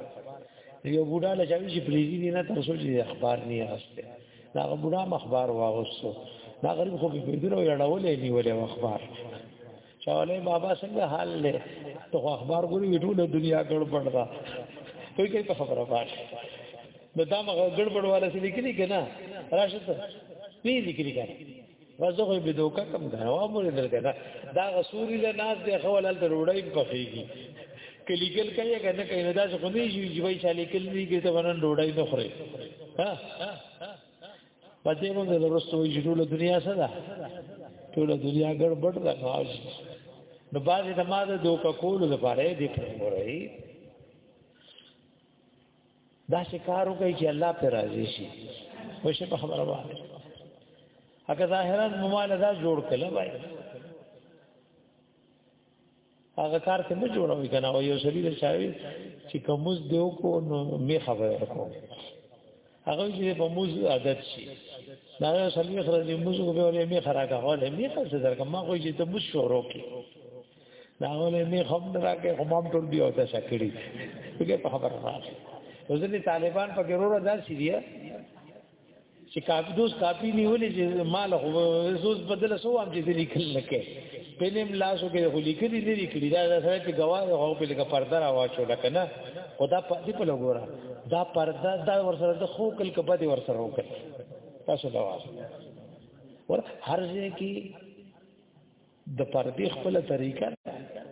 [SPEAKER 1] یو بوډا له چاوي چې پریزي دی نه تر څو چې اخبار نه هسته دا بوډا مخبار واغوسو دا غریب خو په پیډرو یړولې نیولې اخبار چاله بابا څنګه حال لې ته اخبار ګوري ټول دنیا ګړبړ دا کوئی کوي په خبره پاش نو دا مغه ګړبړ والا څه لیکلي کنه راشه ته وی لیکلي کنه وځو خو به دوکا کم دا و امر دل کنه دا غسوري له ناز دی خول ال وړای په خيږي کلی کل کوي کنه کین دا څه خو نه یي چې وای چالي کل نه کیته ونن ډوډۍ نه خوري ها پدې موږ د رسو جوړول دنیا سره ټول دنیا ګډوډ ده خاص نو باز د ما د دوک کول لپاره دې پروري دا شکارو کوي چې الله پر راضي شي وشه په خبره وایي هغه ظاهرا ممال دا جوړ کله وایي هغه کار ته نه جوړوي کنه او یو سړي له شاوي چې کومز دیو کو نو می خبره کو هغه چې په موز عادت شي دا یو سړي سره دې موز کو به ولې می خراګه ولې می خرڅ درکم ما خو چې ته موز شروع کی دا ولې می خم دراکه خو مام ټول بیا ته شکړي دغه په خبره راځي وزنی طالبان په ګرورو داسې دي چې کاپی دوس کاپی نیولې چې مال خو زوز بدل سو ام چې لیکل لکه پلم لاسو کې خو لیکل دي لیکل دا سره چې گواه هو په لګه پرده را واچو لکه نه خدا په دې په لګورا دا پرده دا ور سره د خو کل کبه دي ور سره وکړ تاسو دا واسه ور هر ځای کې د پردې خپل طریقه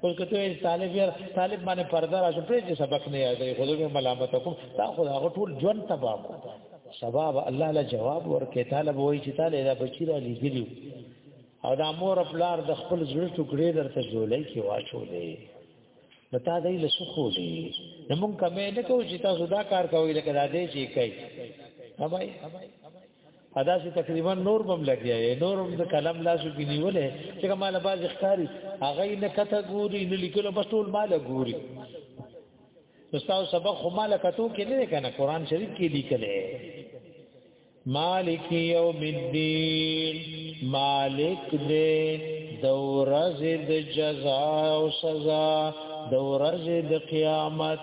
[SPEAKER 1] اوس کته یې طالب یې طالب باندې پرده راځي پرې چې سبق نه یادې خو دې ملامت کوم تا خو هغه ټول ژوند تباہ کو سبب الله له جواب ورکې طالب وایي چې طالب دا بچی را لګیو او دا مور خپلار د خپل زړه ټوکړې درته جوړې کې واچولې نو تا دې له سخو دې نو مونږ کمه نه کوو چې تاسو دا کار کوئ لکه دا دې چې کوي ادا چې تقریبا نور بم لګیا یې نور هم د قلم لاسو کې نیولې چې مال باز ښکاری هغه نه کته ګوري نه لیکلو بس ټول مال ګوري استاد سبق خو مال کتو کې نه کنه قران شریف کې لیکلې مالک یوم الدین مالک دې دورز د جزاء او سزا دورز د قیامت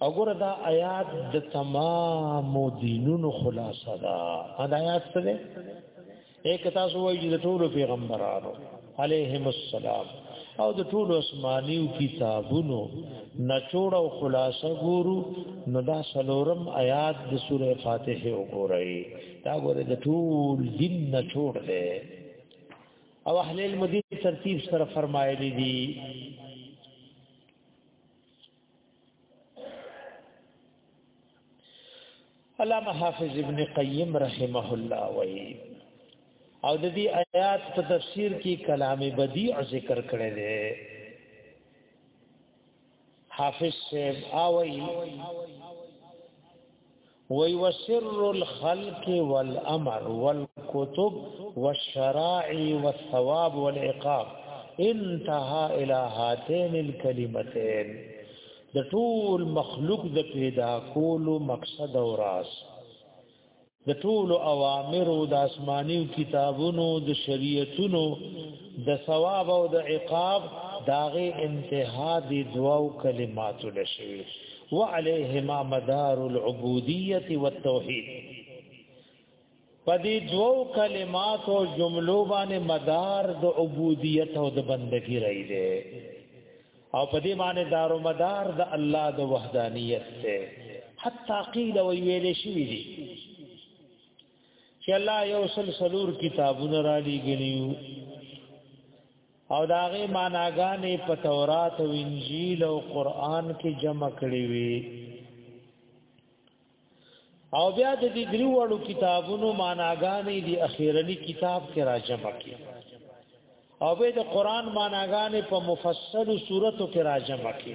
[SPEAKER 1] وګوره دا آیات د تمام دینونو خلاصه ده دا آیات څه ده یک تاسو وایي د ټولو پیغمبرانو علیهم السلام او د ټولو آسماني کتابونو نچوړ او خلاصه ګورو نو دا سلورم آیات د سوره فاتحه وګورئ دا ګوره د ټول دین نچوړ ده او اهل المدین ترتیب سره فرمایلی دي علامه حافظ ابن قیم رحمه الله وایي او د دې آیات په تفسیر کې کلام بدیع ذکر کړی دی حافظ صاحب آوئی وی وسر الخلق والامر والكتب والشرائع والثواب والعقاب انتهى الى هاتين الكلمتين د ټول مخلوق د پیدا کولو مقصد او راز د ټول اوامر او د آسماني کتابونو د شریعتونو د ثواب او د عقاب داغه انتها دي دواو کلماتو لشي وعليهما مدار العبوديه والتوحيد پدې دوو کلمات او جملو باندې مدار د عبودیت او د بندګی رہی دی او پدې باندې دارو مدار د الله د وحدانیت ته حتی قیل وی ویل شي دي چې الله یو سلسلور کتابونه را لېګلیو او داغه معناګانې په تورات او انجیل او قران کې جمع کړې وي او بیا د دې درو وړو کتابونو معناګانې دی اخیرنی کتاب کې را جمع کړي او به د قران معناګانې په مفصل صورتو کې را جمع کړي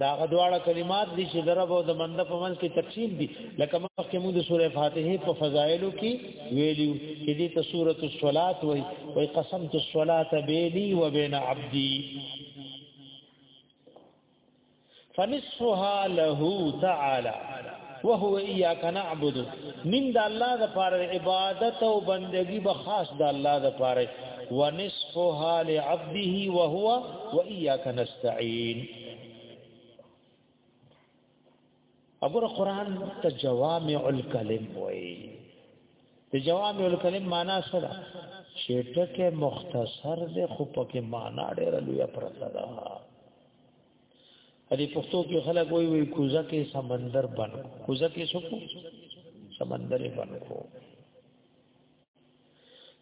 [SPEAKER 1] دا غدواړه کلمات دي چې ضرب او د منده په منځ کې تقسیم دي لکه مخکې موږ د سوره فاتحه په فضایلو کې ویلو چې دې ته سوره الصلات وای وای قسمت الصلات بیني و بین عبدي فنصفها له تعالی وهو اياك نعبد من د الله د پاره عبادت او بندگی به خاص د الله د پاره ونصفها لعبده وهو واياك نستعين ابو قرآن ته جوامع الکلم وایي د جوامع الکلم معنا څه ده چې ټکه مختصر ده خو پکې معنا ډېر لوی پرته ده ادي پښتو کې خلک وایي وي کوزه کې سمندر بن کوزه کې سکو سمندر بن کو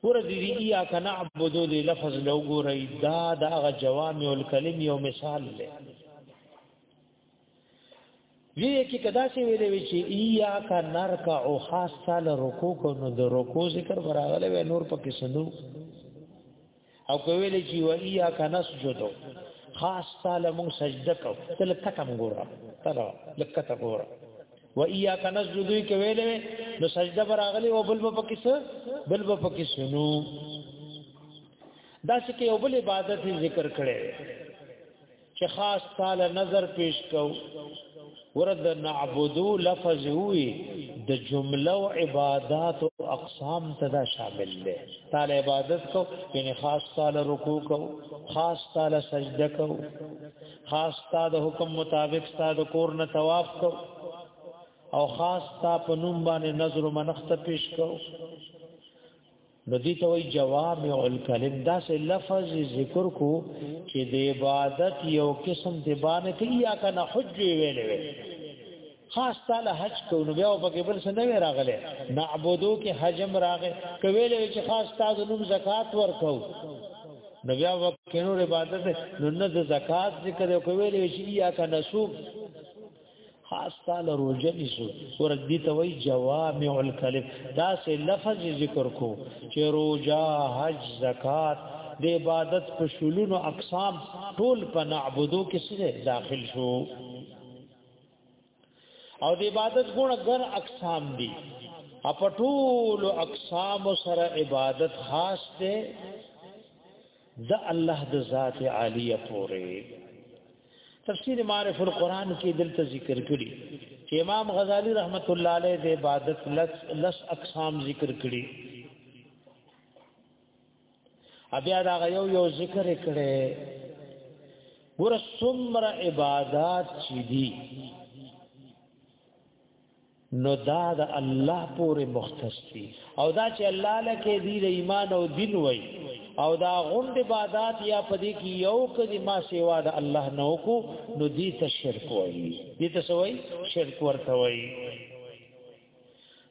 [SPEAKER 1] ګور دې دې یا کنا عبدو دې لفظ لو ګورې دا دا غ جوامع الکلم یو مثال لې وی کی کدا سی ویلې وی چې یا کا نرکع او خاص سال رکوع کو نو د رکوع ذکر براغله و نور پکې سندو او کویل چې و ایا کنس جدو خاص تعالی مون سجده کو تل کتم ګورا تل لکته ګورا و ایا کنس جدو کویل نو سجده پر اغلی او بل په کیسه بل په کیسه نو دا چې یو بل عبادت ذکر کړي چې خاص تعالی نظر پیش کو ورته نعبدو لفظ وی د جمله او عبادت او اقسام تدا شامل دی تعالی عبادت کو یعنی خاص تعالی رکوع کو خاص تعالی سجده کو خاص تعالی حکم مطابق تعالی کور نه طواف کو او خاص تا په نوم باندې نظر منخت پیش کو نو دې ته وی جواب او کلم دا سه لفظ ذکر کو چې د عبادت یو قسم دی باندې ته یا کنه حج ویلې وی خاص تعالی حج کو نو بیا په کې بل څه نه راغله نعبدو کې حجم راغې کویلې چې خاص تعالی نوم زکات ورکو نو بیا وکینو عبادت نو نه د زکات ذکر کویلې چې یا کنه سوق خاص تعالی روزه نیسو ور دې ته وای جوامع الکلم دا سه لفظ ذکر کو چې روزه حج زکات د عبادت په شلونو اقسام ټول په نعبدو کې سره داخل شو او د عبادت ګونه ګر اقسام دي اپټول اقسام سره عبادت خاص ته د الله د ذات عالیه پورې تفسیر معرف القرآن کې دلته ذکر کړي چې امام غزالی رحمت الله علیه د عبادت لس, لس اقسام ذکر کړي بیا دا یو یو ذکر کړي ګور څومره عبادت چې دي نو دا د الله پورې مختص دي او دا چې الله لکه دی د ایمان او دین وای او دا غوند عبادت یا پدې کې یو کدي ما سیوا د الله نو کو نو دې ته شرک وای دې ته سوای شرک ورته وای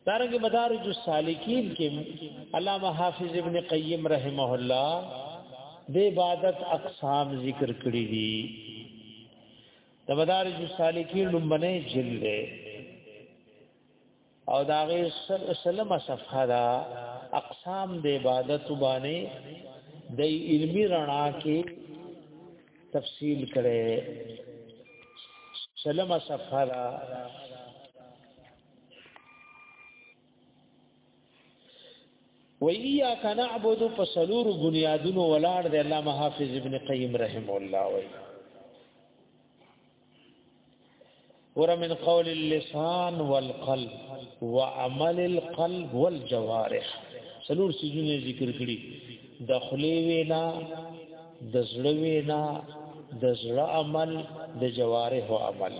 [SPEAKER 1] دارنګ مدارج السالکین کې علامه حافظ ابن قیم رحمه الله د عبادت اقسام ذکر کړی دي د مدارج السالکین لومبنه جلد ده او داغه سلمه صفحه دا اقسام د عبادت باندې د علمی رڼا کې تفصیل کړي سلمه صفحه دا و ایاک نعبد په سلور بنیادونو ولاړ دی علامه حافظ ابن قیم رحم الله وی ور من قول اللسان والقلب وعمل القلب والجوارح سلور سيزونه ذکر کړي د خلی وینا د زړه وینا د زړه عمل د جوارح عمل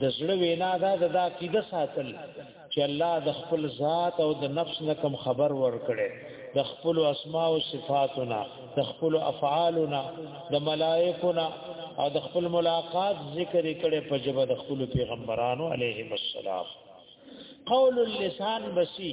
[SPEAKER 1] د زړه وینا دا د دا عقیده ساتل چې الله د خپل ذات او د نفس نه کم خبر ورکړي د خپل اسماء او صفاتنا د خپل افعالنا د ملائکنا او د خپل ملاقات ذکر کړي په جبه د خپل پیغمبرانو علیهم السلام قول اللسان بسی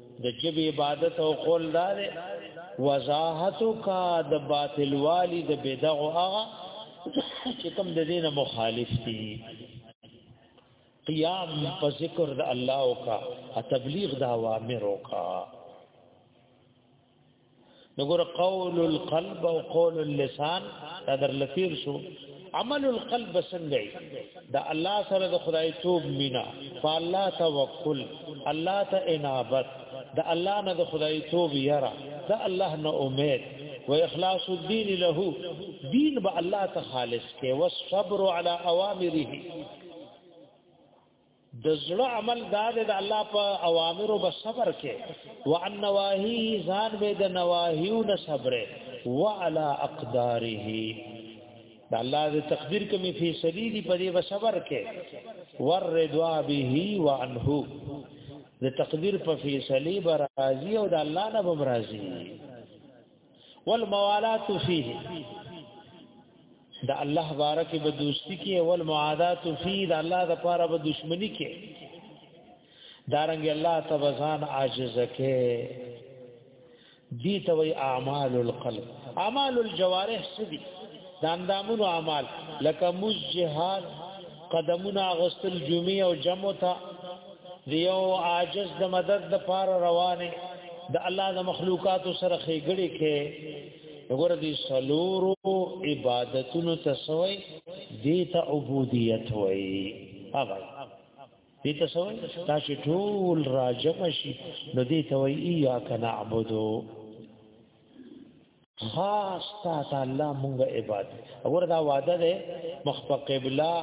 [SPEAKER 1] د جب عبادت او قول دا دی وضاحتو کا د باطل والی د بدع او هغه چې کوم د دینه مخالف دي قیام په ذکر د الله او کا تبلیغ د اوامر او کا نګور قول القلب او قول اللسان دا در لفیر شو عمل القلب څنګه دا الله سره د خدای توب مینا فالله توکل الله ته انابت دا الله نه د خدای توب یرا دا الله نه امید و اخلاص الدين له دین به الله ته خالص کې والصبر على اوامره د زړه عمل دا د الله په اوامرو به صبر کې وان نواهی ځان به د نواهیو نه صبر وعلى اقداره د الله د تقدیر کمی فیصلی دی په دې به صبر کې ور رضوا به وعنه د تقدیر په فیصلی به راضی او د الله نه به راضی والموالات فيه دا الله بارک به دوستی کې والمعادات فيه دا الله د پاره به دشمنی کې دارنګ الله تبزان عاجز کې دي توي اعمال القلب اعمال الجوارح سدي د اندامونو اعمال لکه مز جهاد قدمونه غسل جمعې او جمعو ته دیو عاجز د مدد د پار روانه د الله د مخلوقات سره خېګړې کې وګوره دي سلورو عبادتونو ته سوي دي ته عبودیت وي هغه دي ته سوي تاسو ټول راجم شي نو دي ته وي یا کنا عبدو خاص تا ته الله مونږه عبادت اور دا وعده ده مخ په قبله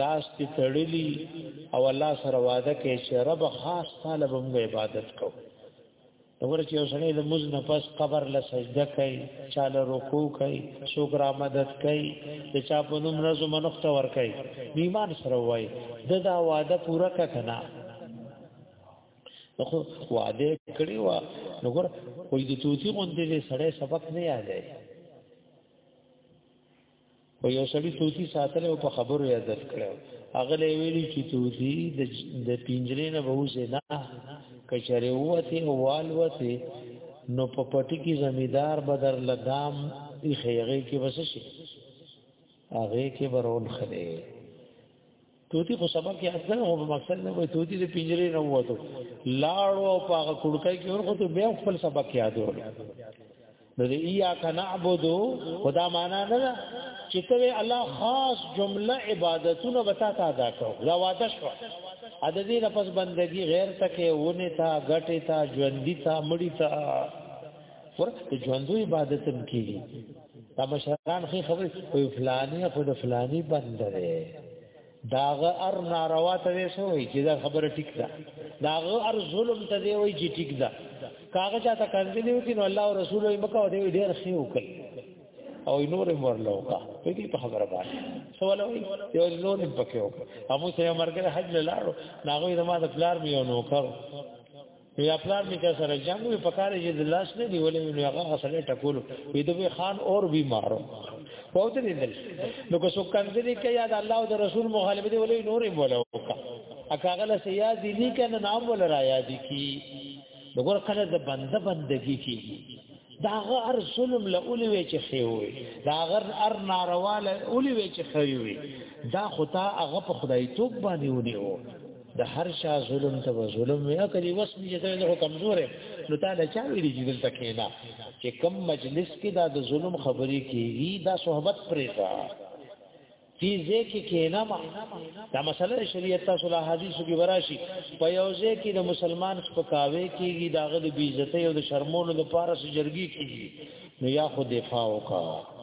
[SPEAKER 1] لاس ته تړلی او الله سره وعده کوي چې رب خاص طالب مونږه عبادت کو اور چې اوسنه د مز نه پس قبر له سجده کوي چاله رکوع کوي څوک را مدد کوي چې چا په نوم رزو منخت ور کوي ایمان سره وای د دا وعده پورا کنا خو وعده کړی و نو ګور وې د توتی غوندې دې سړی سبق نه یادې و یو سړی توتی ساتل او په خبرو عزت کړو هغه له ویلي چې توتی د د پنجرې نه بوزه نه کچره وته والوته نو په پټی کې زمیدار بدر لدام ای خیغه کې بس شي هغه کې برون خله توتی خو سبا کې اصل هو په مقصد نه وای توتی د پنجره نه وته لاړو او په کړکای کې ورغو ته بیا خپل سبا کې یادو نو دې یا کنعبدو خدا معنا نه ده چې ته الله خاص جمله عبادتونه وتا تا ادا کو دا واده شو ا د دې لپس بندگی غیر تکه ونه تا غټه تا ژوندۍ تا مړی تا ورته ژوندو عبادت هم کیږي دا مشران خې خبرې کوي فلاني خو د فلاني بند دی داغه ار ناروا ته وسوي چې دا خبره ټیک ده داغه ار ظلم ته دی وای چې ټیک ده کاغه چاته کنځلې دی وکړي نو الله او رسول یې مکو دی ډېر خې وکړي او نور مرلو کا په دې په خبره باندې سوال وي یو نور په کې وکړه امو سه مرګ حج لاړو ناغوی زما د پلار میو نو کړو یا پلار می کا سره جنگ وی پکاره چې د لاس نه دی ولې نو هغه سره ټکول وی د خان اور بیمارو او ته دې نو کو سو کنځري کې یاد الله او د رسول مخالفت ولې نورې بوله وکا اکاغه له سیا دي نه کنه نام ول را یاد کی دغه کله د بنده بندگی کی داغه ار ظلم له اولې وی چې خې وي داغه ار ناروا له اولې وی چې خې وي دا خدا هغه په خدای توب باندې ونیو د هر چا ظلم ته ظلم وي اکه دی وس دې ته له کمزور نو تعالی چا ویلي چې دلته کېنا چې کم مجلس کې دا د ظلم خبرې کېږي دا صحبت پرې تا دې ځکه کېنا ما دا مسله شریعت تاسو له حدیثو کې وراشي په یو ځای کې د مسلمان سپکاوي کېږي دا غد بی عزت او د شرمونو د پارس جرګي کېږي نو یا خو دفاع وکړه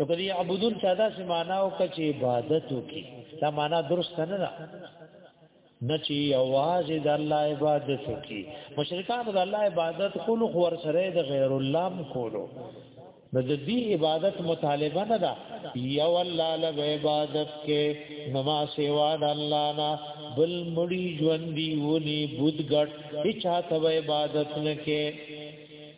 [SPEAKER 1] نو کدی عبدون چادا سی معنا او کچ عبادت کی دا معنا درست نه ده نچی اواز د الله عبادت کی مشرکان د الله عبادت کول خو ور سره د غیر الله کولو نو د دې عبادت مطالبه نه ده یو الله له عبادت کې نما سیوا د الله نه بل مړي ژوند دی ونی بوت ګټ هیڅ ته عبادت نه کې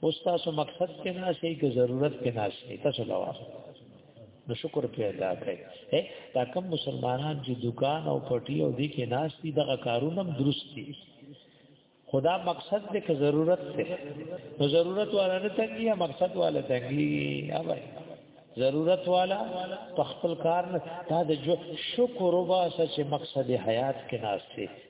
[SPEAKER 1] اوس تاسو مقصد کې نه شي کې ضرورت کې نه شي تاسو دا واسه نو شکر په ادا کړئ دا کوم مسلمانان چې دکان او پټي او دې کې ناس دي دغه کارونه درست دي خدا مقصد دې که ضرورت ته نو ضرورت والا نه تنګي یا مقصد والا تنګي یا بھائی ضرورت والا تخپل کار نه دا د شکر وباسه چې مقصد حیات کې ناشته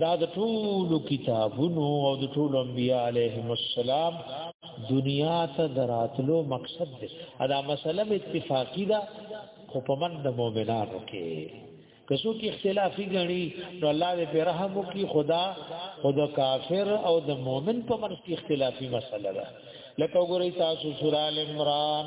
[SPEAKER 1] دا د ټولو کتابونو او د ټولو انبیاء علیهم السلام دنیا ته دراتلو مقصد دی دا مسله اتفاقی ده خو په من د مؤمنانو کې کسو کې اختلافي غني نو الله دې په رحم وکي خدا خدا کافر او د مؤمن په منځ کې اختلافي مسله ده لکه وګورئ تاسو سورہ ال عمران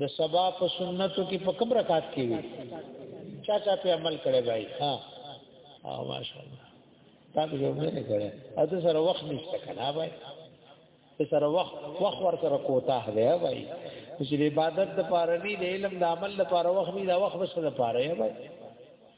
[SPEAKER 1] د سبا په سنتو کې په کوم رکعت کې وي چا چا په عمل کړي بھائی ها او ماشاءالله تاسو یو نه کړي اته سره وخت نشته کنه بھائی سره وخت وخت ور سره کوتا دی بھائی چې عبادت د پاره نه د علم د عمل د پاره وخت نه دا وخت بس د پاره بھائی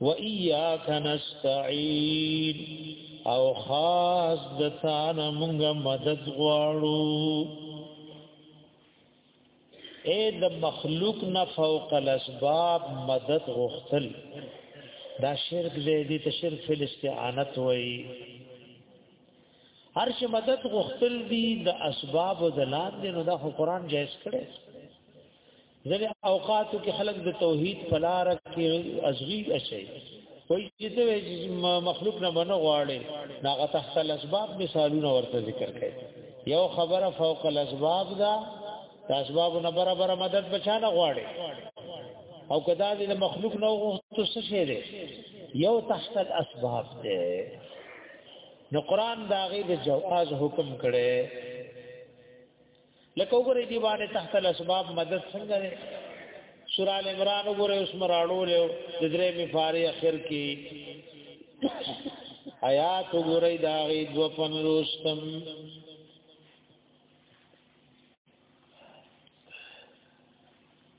[SPEAKER 1] و ایاک نستعين او خاص د تان مونږ مدد غواړو اے د مخلوق نه فوق الاسباب مدد غختل دا شرک دې دې ته شرک فل استعانت وای هر چې مدد غختل دي د اسباب او د لاندې نو دا قرآن جائز کړي ځنې اوقاتو کې خلک د توحید په لار کې ازغي شي وایي چې ته مخلوق نه بنه غواړي ناغه تحت الاسباب مثالونه ورته ذکر کړي یو خبره فوق الاسباب دا د اسباب نه برابر مدد بچانه غواړي او کدا دې مخلوق نه غوښتو څه شي دی یو تحت الاسباب دی نو قران داغه د جواز حکم کړي لکه وګورئ دی باندې تحت الاسباب مدد څنګه ده سورہ ال عمران وګورئ اوس مراړو له د درې مفاری اخر کې آیات وګورئ دا غي دو پنځوستم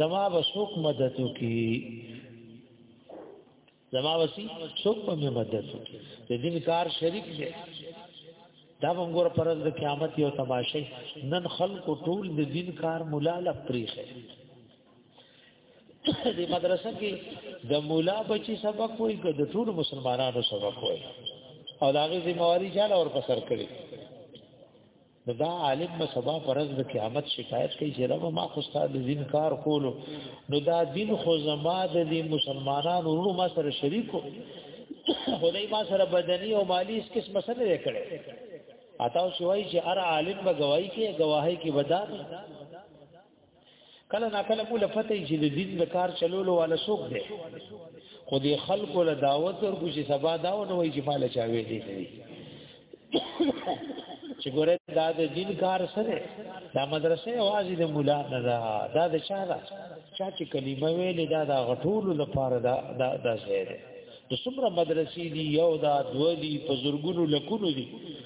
[SPEAKER 1] زما به څوک مدد وکي زما وسی څوک په مدد وکي د دې کار شریک دی دا موږ پر د قیامت یو تماشه نن خلق ټول د دین کار مولا لپریخه دې مدرسه کې د مولا بچي سبق وایي که د ټول مسلمانانو سبق وایي او دا غي ذمہ واری چاله اور پسر کړی نو دا عالم به سبا پرز د قیامت شکایت کوي چې رب ما خو ستاسو د دین کار کولو نو دا دین خو زما د دې مسلمانانو ورو ما سره شریکو خدای ما سره بدني او مالی اس کس مسله نه کړي اته شوي چې هر عالم به گواہی کوي گواہی کې بداني کله نا کله مولا پته چې د دین د کار چلولو والا څوک دی خو دې خلکو له دعوت ورکو چې سبا دا ونه وایي چې مال چا وې دي چې ګوره دا د دین کار سره دا مدرسې आवाज د مولا نه ده دا د چا ده چا چې کلمه ویلې دا د غټولو لپاره دا دا د زیره د څومره مدرسې دی یو دا دوه دی په زورګونو لکونو دی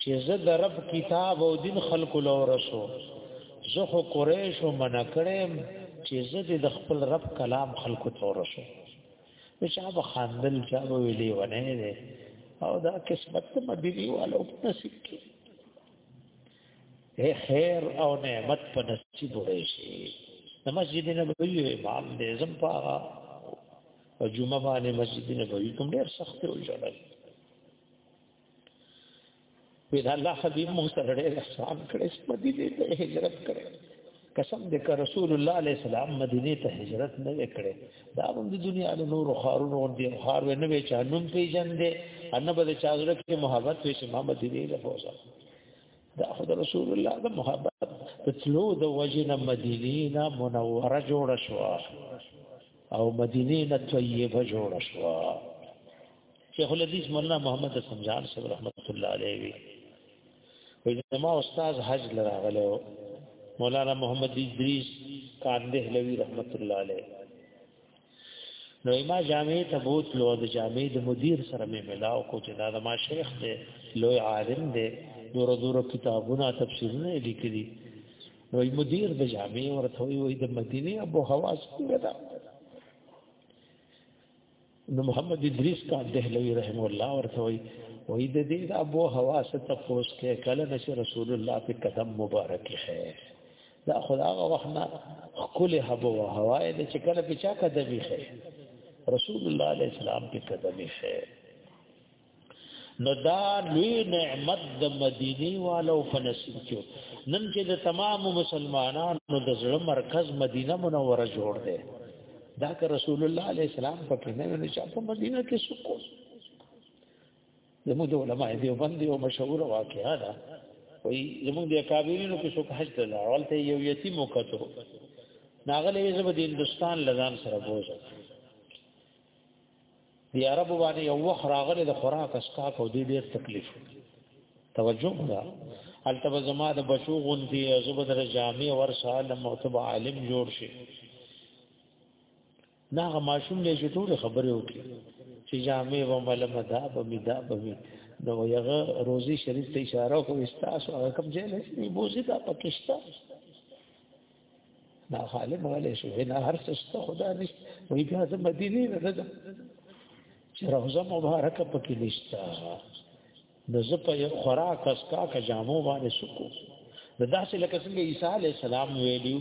[SPEAKER 1] چې زه د رب کتاب او دین خلق له ورسو زه خو قریش او منکړم چې زه د خپل رب کلام خلق ته ورسو چې هغه خاندل چې هغه ویلې ونه دي او دا قسمت ته مدینی والو نصیب کې اے خیر او نعمت په نصیب وړي شي د مسجد نبوي امام دې زم پاغا او جمعه باندې مسجد نبوي کوم ډیر سخت او جوړل وی دا الله حبیب مون سره ډېر احسان کړی چې مدینه ته هجرت کړی قسم دې کړ رسول الله علیه السلام مدینه ته هجرت نه وکړي دا هم د دنیا له نور خارونو دي خار نه وی چا نوم پیژن دې ان به چا زړه کې محبت وي چې ما مدینه له فوزا دا خو د رسول الله د محبت د تلو د وجنه مدینه نه منوره جوړ شو او مدینه نه طیبه جوړ شو شیخ الحدیث مولانا محمد حسن جان صاحب رحمت الله علیه وی وی زما استاد حج لراغله مولانا محمد ادریس کاندې لوی رحمت الله علیه نو ما جامع ته بوت لو د جامع د مدیر سره مې ملاو کو چې دا ما شیخ دی لوی عالم دی دور دور کتابونه تفسیرونه لیکلي نو مدیر د جامع ورته وی د مدینه ابو حواس څنګه دا نو محمد ادریس کا دهلوی رحم الله ورته وی وی د دې د ابو حواس ته پوس کې کله د رسول الله په قدم مبارک ہے دا خدا غوښنا خپل حبو هوای د چې کله په چا قدمي ہے رسول الله علیه السلام په قدمي ہے نو دا لوی نعمت د مدینه والو په نصیب کې نن چې د تمام مسلمانانو د زړه مرکز مدینه منوره جوړ دی دا که رسول الله علیه السلام په کې نه ویل چې په مدینه کې سکو زموږ علماء دی باندې یو مشهور واقعا ده وی زموږ د کابینونو کې څوک حج ته لاړ ولته یو یتیم وکړو ناغله یې زبد هندستان لزان سره بوزه یا رب باندې یو وخت راغلی د خوراک اسکا کو دې ډیر تکلیف توجه وکړه التب زما د بشو غون دی زبدر جامع ور سال مرتب عالم جوړ شي دا ماشوم له شټوله خبره وکړي چې جامع و مل مدا په مدا په نو یغه روزي شریف ته اشاره کوي تاسو هغه کوم ځای له بوزي دا پکشتا دا غالب ولې شو نه هر څه ست خدا نشته وې بیا زه مدینه نه ده چې روزه مبارکه پکې نشته د زه په خوراک اسکا کا جامو باندې سکو د داسې لکه څنګه عیسی علی السلام ویلو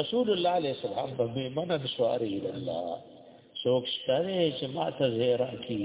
[SPEAKER 1] رسول الله علی السلام په میمنه سواری الله څوک شته چې ماته زیرا کی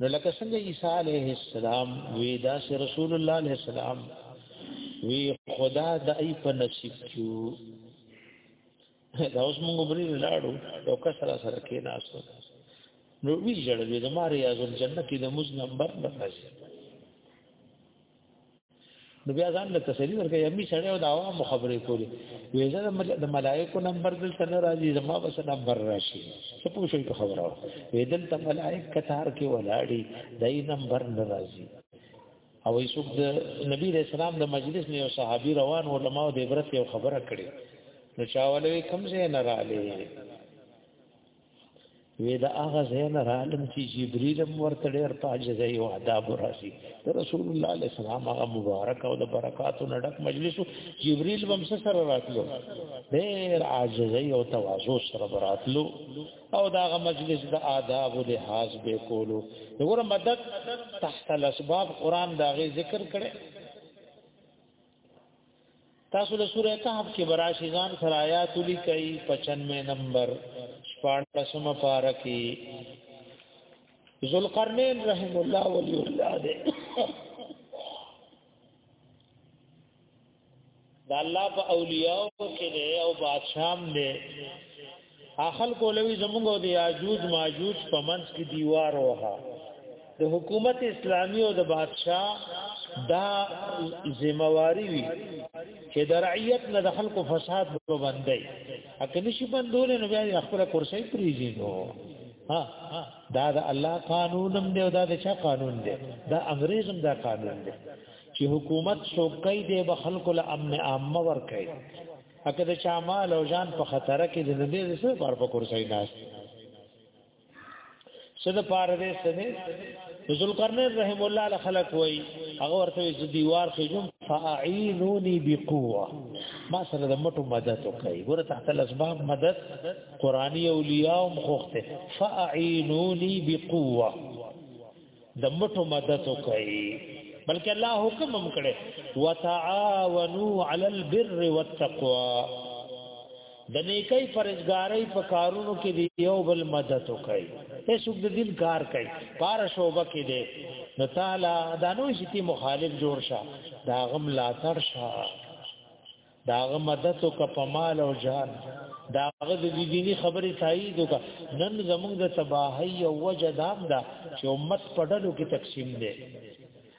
[SPEAKER 1] نو لکه څنګه عیسی علیه السلام وی دا چې رسول الله علیه السلام وی خدا د ای په نصیب کیو دا اوس موږ بری لاړو او کسره سره کې ناسو نو وی جوړ وی د ماریا ځل جنت کې د مز نمبر نه راځي نو بیا ځان له تسلی ورکړي یمي سړی او د عوام خبرې کولې وېزه د ملائکو نمبر دل ته نه راځي زما بس نمبر راشي څه پوښي په خبره وېدل ته ملائک کتار کې ولاړي دای نمبر نه راځي او یوسف د نبی رسول سلام د مجلس نه یو صحابي روان علماء د عبرت یو خبره کړي نو چاولوي کم ځای نه رااله وی دا هغه زین رالم چې جبرئیل ورته ډېر پاجزه او آداب راځي رسول الله علیه السلام هغه مبارک او د برکاتو نډک مجلس جبرئیل بم سره راتلو ډېر عاجزه او تواضع سره راتلو او دا هغه مجلس د آداب او لحاظ به کولو وګوره مدد تحت الاسباب قران دا غي ذکر کړي تاسو له سوره کهف کې براشي ځان سر آیات لیکي 95 نمبر 14 پارا کې ذوالقرنین رحم الله ولی الله دې دا الله په اولیاء کې او بادشاہم دې اخل کولوي زمونږ د یاجوج ماجوج په منځ کې دیوار وها د حکومت اسلامی او د بادشاہ دا ذمہواری وی چې د رعیت نه د خلکو فساد به بندي اګه نشي بندول نو بیا خپل کرسي پریږي نو ها دا د الله قانونم دی او دا د چا قانون دی دا انګريزم دا قانون دی چې حکومت شوکای دی به خلکو له امن عامه ور کوي اګه د چا مال او جان په خطر کې د دې د څه پر په کرسي ناس صد پار دې سنه ذوالقرنین رحم الله علی خلق وای هغه ورته چې دیوار خجم فاعینونی بقوه ما سره د مټو مدد وکړي ګور تحت الاسباب مدد قرآنی اولیاء او مخخته فاعینونی بقوه د مټو مدد کوي بلکې الله حکم هم کړي وتعاونوا علی البر والتقوا د نیکي فرزګاری په کارونو کې دی یو بل مدد کوي هیڅ د دین کار کوي پار شوبه کې دی نو تعالی دانو شتی مخالف جوړ شه دا غم لا تر شه داغه مدد او کپمال او جان داغه د دینی خبره تایید وکړه نن زمونږ د تباہی او وجدام دا چې امت پډلو کې تقسیم دی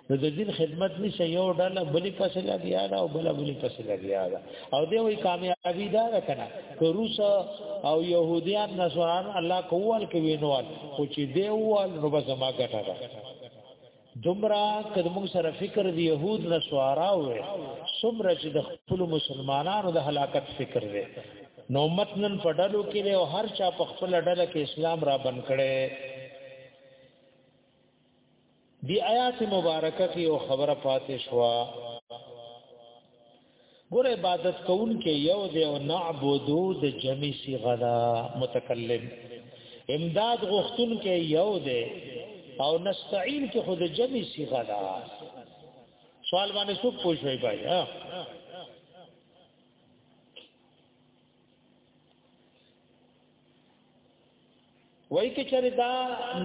[SPEAKER 1] نو د دین خدمت نشه یو ډله بلی پسې لګیا دا او بل بلی پسې لګیا دا او دی وی کامیابی دا کنه که روس او يهوديان نسوان الله کوال کې وینوال خو چې دی وال نو بس ما ګټه ده دمرا کله موږ سره فکر دی يهود نسوارا وې سمره چې د خپل مسلمانانو د هلاکت فکر وې نو متنن په ډلو کې له هر چا په خپل ډله کې اسلام را بن کړي دی آیات مبارکه کې یو خبره پاتې شوه ګور عبادت کون کې یو دی او نعبدو د جمع صيغه دا متکلم امداد غختون کې یو دی او نستعين کې خود جمع صيغه دا سوال باندې څوک پوښوي بای ها وای کې چر دا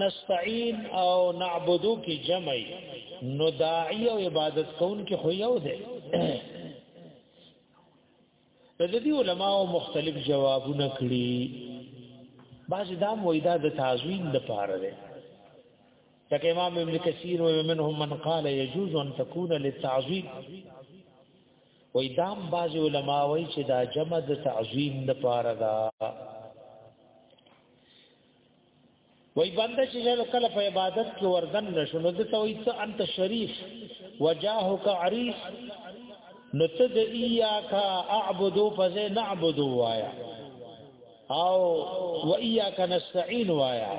[SPEAKER 1] نستعين او نعبدو کې جمعي نو داعي او عبادت کون کې خو یو دی د دې علماو مختلف جوابونه کړي بعض دا مویدا د تعظیم د پاره ده لکه امام ابن کثیر و منهم من قال يجوز ان تكون للتعظیم وای دام باز علما وای چې دا جمع د تعظیم د پاره دا وای بنده چې له کله په عبادت کې وردن نشونه د توي ته انت شریف وجاهک عریف نو ته د ایاکا اعبدو فزه نعبدو وایا او و ایاکا نستعين وایا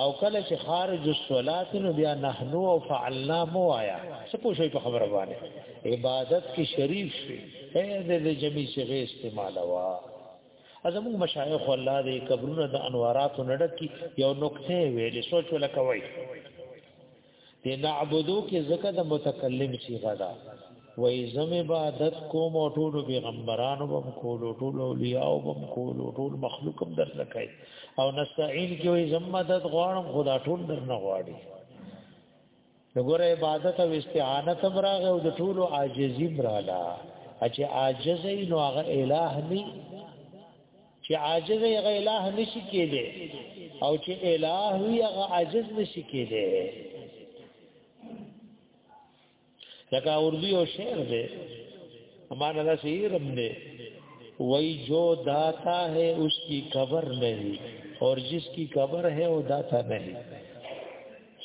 [SPEAKER 1] او کله چې خارج الصلات نو بیا نحنو او فعلنا مو آیا څه پوښي په خبره باندې عبادت کې شریف شي اې د جمی صيغه استعمال وا ازمو مشایخ الله دې قبرونه د انوارات نډک کی یو نقطه ویلې سوچ ولکوي دی نعبدو کې زکه د متکلم شي غدا وای زم عبادت کوم او ټول پیغمبرانو بم کول او ټول اولیاء بم کول او ټول مخلوقم در لکای او نستعين کې وای زم مدد غواړم خدا ټول در نه غواړي وګوره عبادت او استعانه تم راغه او د ټول عاجزی مرالا چې عاجز نو هغه الہ نه چې عاجز هغه الہ نشي کېده او چې الہ وي هغه عاجز نشي کېده لکه اردو یو شعر دی امانه دا شعر هم دی وای جو داتا ہے اس کی قبر نہیں اور جس کی قبر ہے وہ داتا نہیں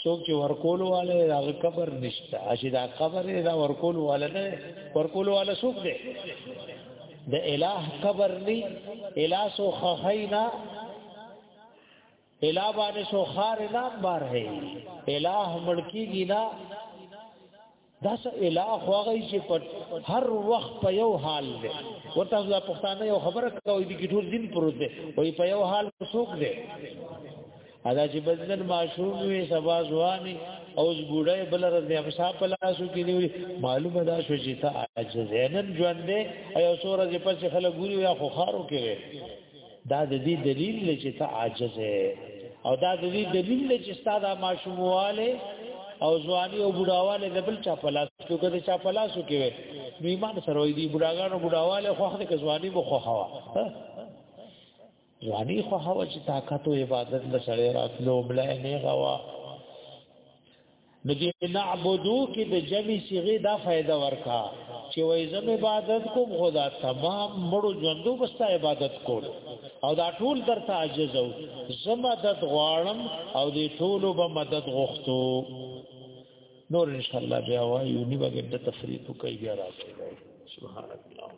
[SPEAKER 1] څوک چې ورکول والے هغه قبر نشته چې دا قبر دا ورکول والے نه ورکول والے څوک دی د الٰه قبر ني الٰه سو خینا الٰه باندې سو خار نه بار ہے الٰه ملکی گینا دا څه الہ خوږی چې په هر وخت په یو حال دی ورته ځا پښتانه یو خبره کوي دي چې ټول دین پروت دی وای په یو حال څوک دی ادا چې بدلن معشوم وي سبا ځواني او ګوډه بل رز دی امسا په لاسو کې نیولي معلومه دا شو چې تا عاجز نن ژوند دی ایو سور ځې پس خلک ګوري یا خو خارو کې دا د دې دلیل دی چې ته عاجز او دا د دې دلیل دی چې ستاده ماشومواله او ځواني او بډاواله د بل چا په لاس کې کده چا په لاس کې وي نو ایمان سره وي دي بډاګانو بډاواله خو هغه کې ځواني مو خو هوا ځواني خو هوا چې طاقت او عبادت له سره راتلو بل نه غوا نو دې نعبدو کې د جمع صيغه دا فائدہ ورکا چې وای زم عبادت کوم خدا تمام مړو ژوندو بستا عبادت کول او دا ټول درته عاجز او زم مدد غواړم او دې ټول به مدد غوښتو نور ان شاء الله بیا وایو نیمه ګډه تفریح کوي بیا راځي سبحان الله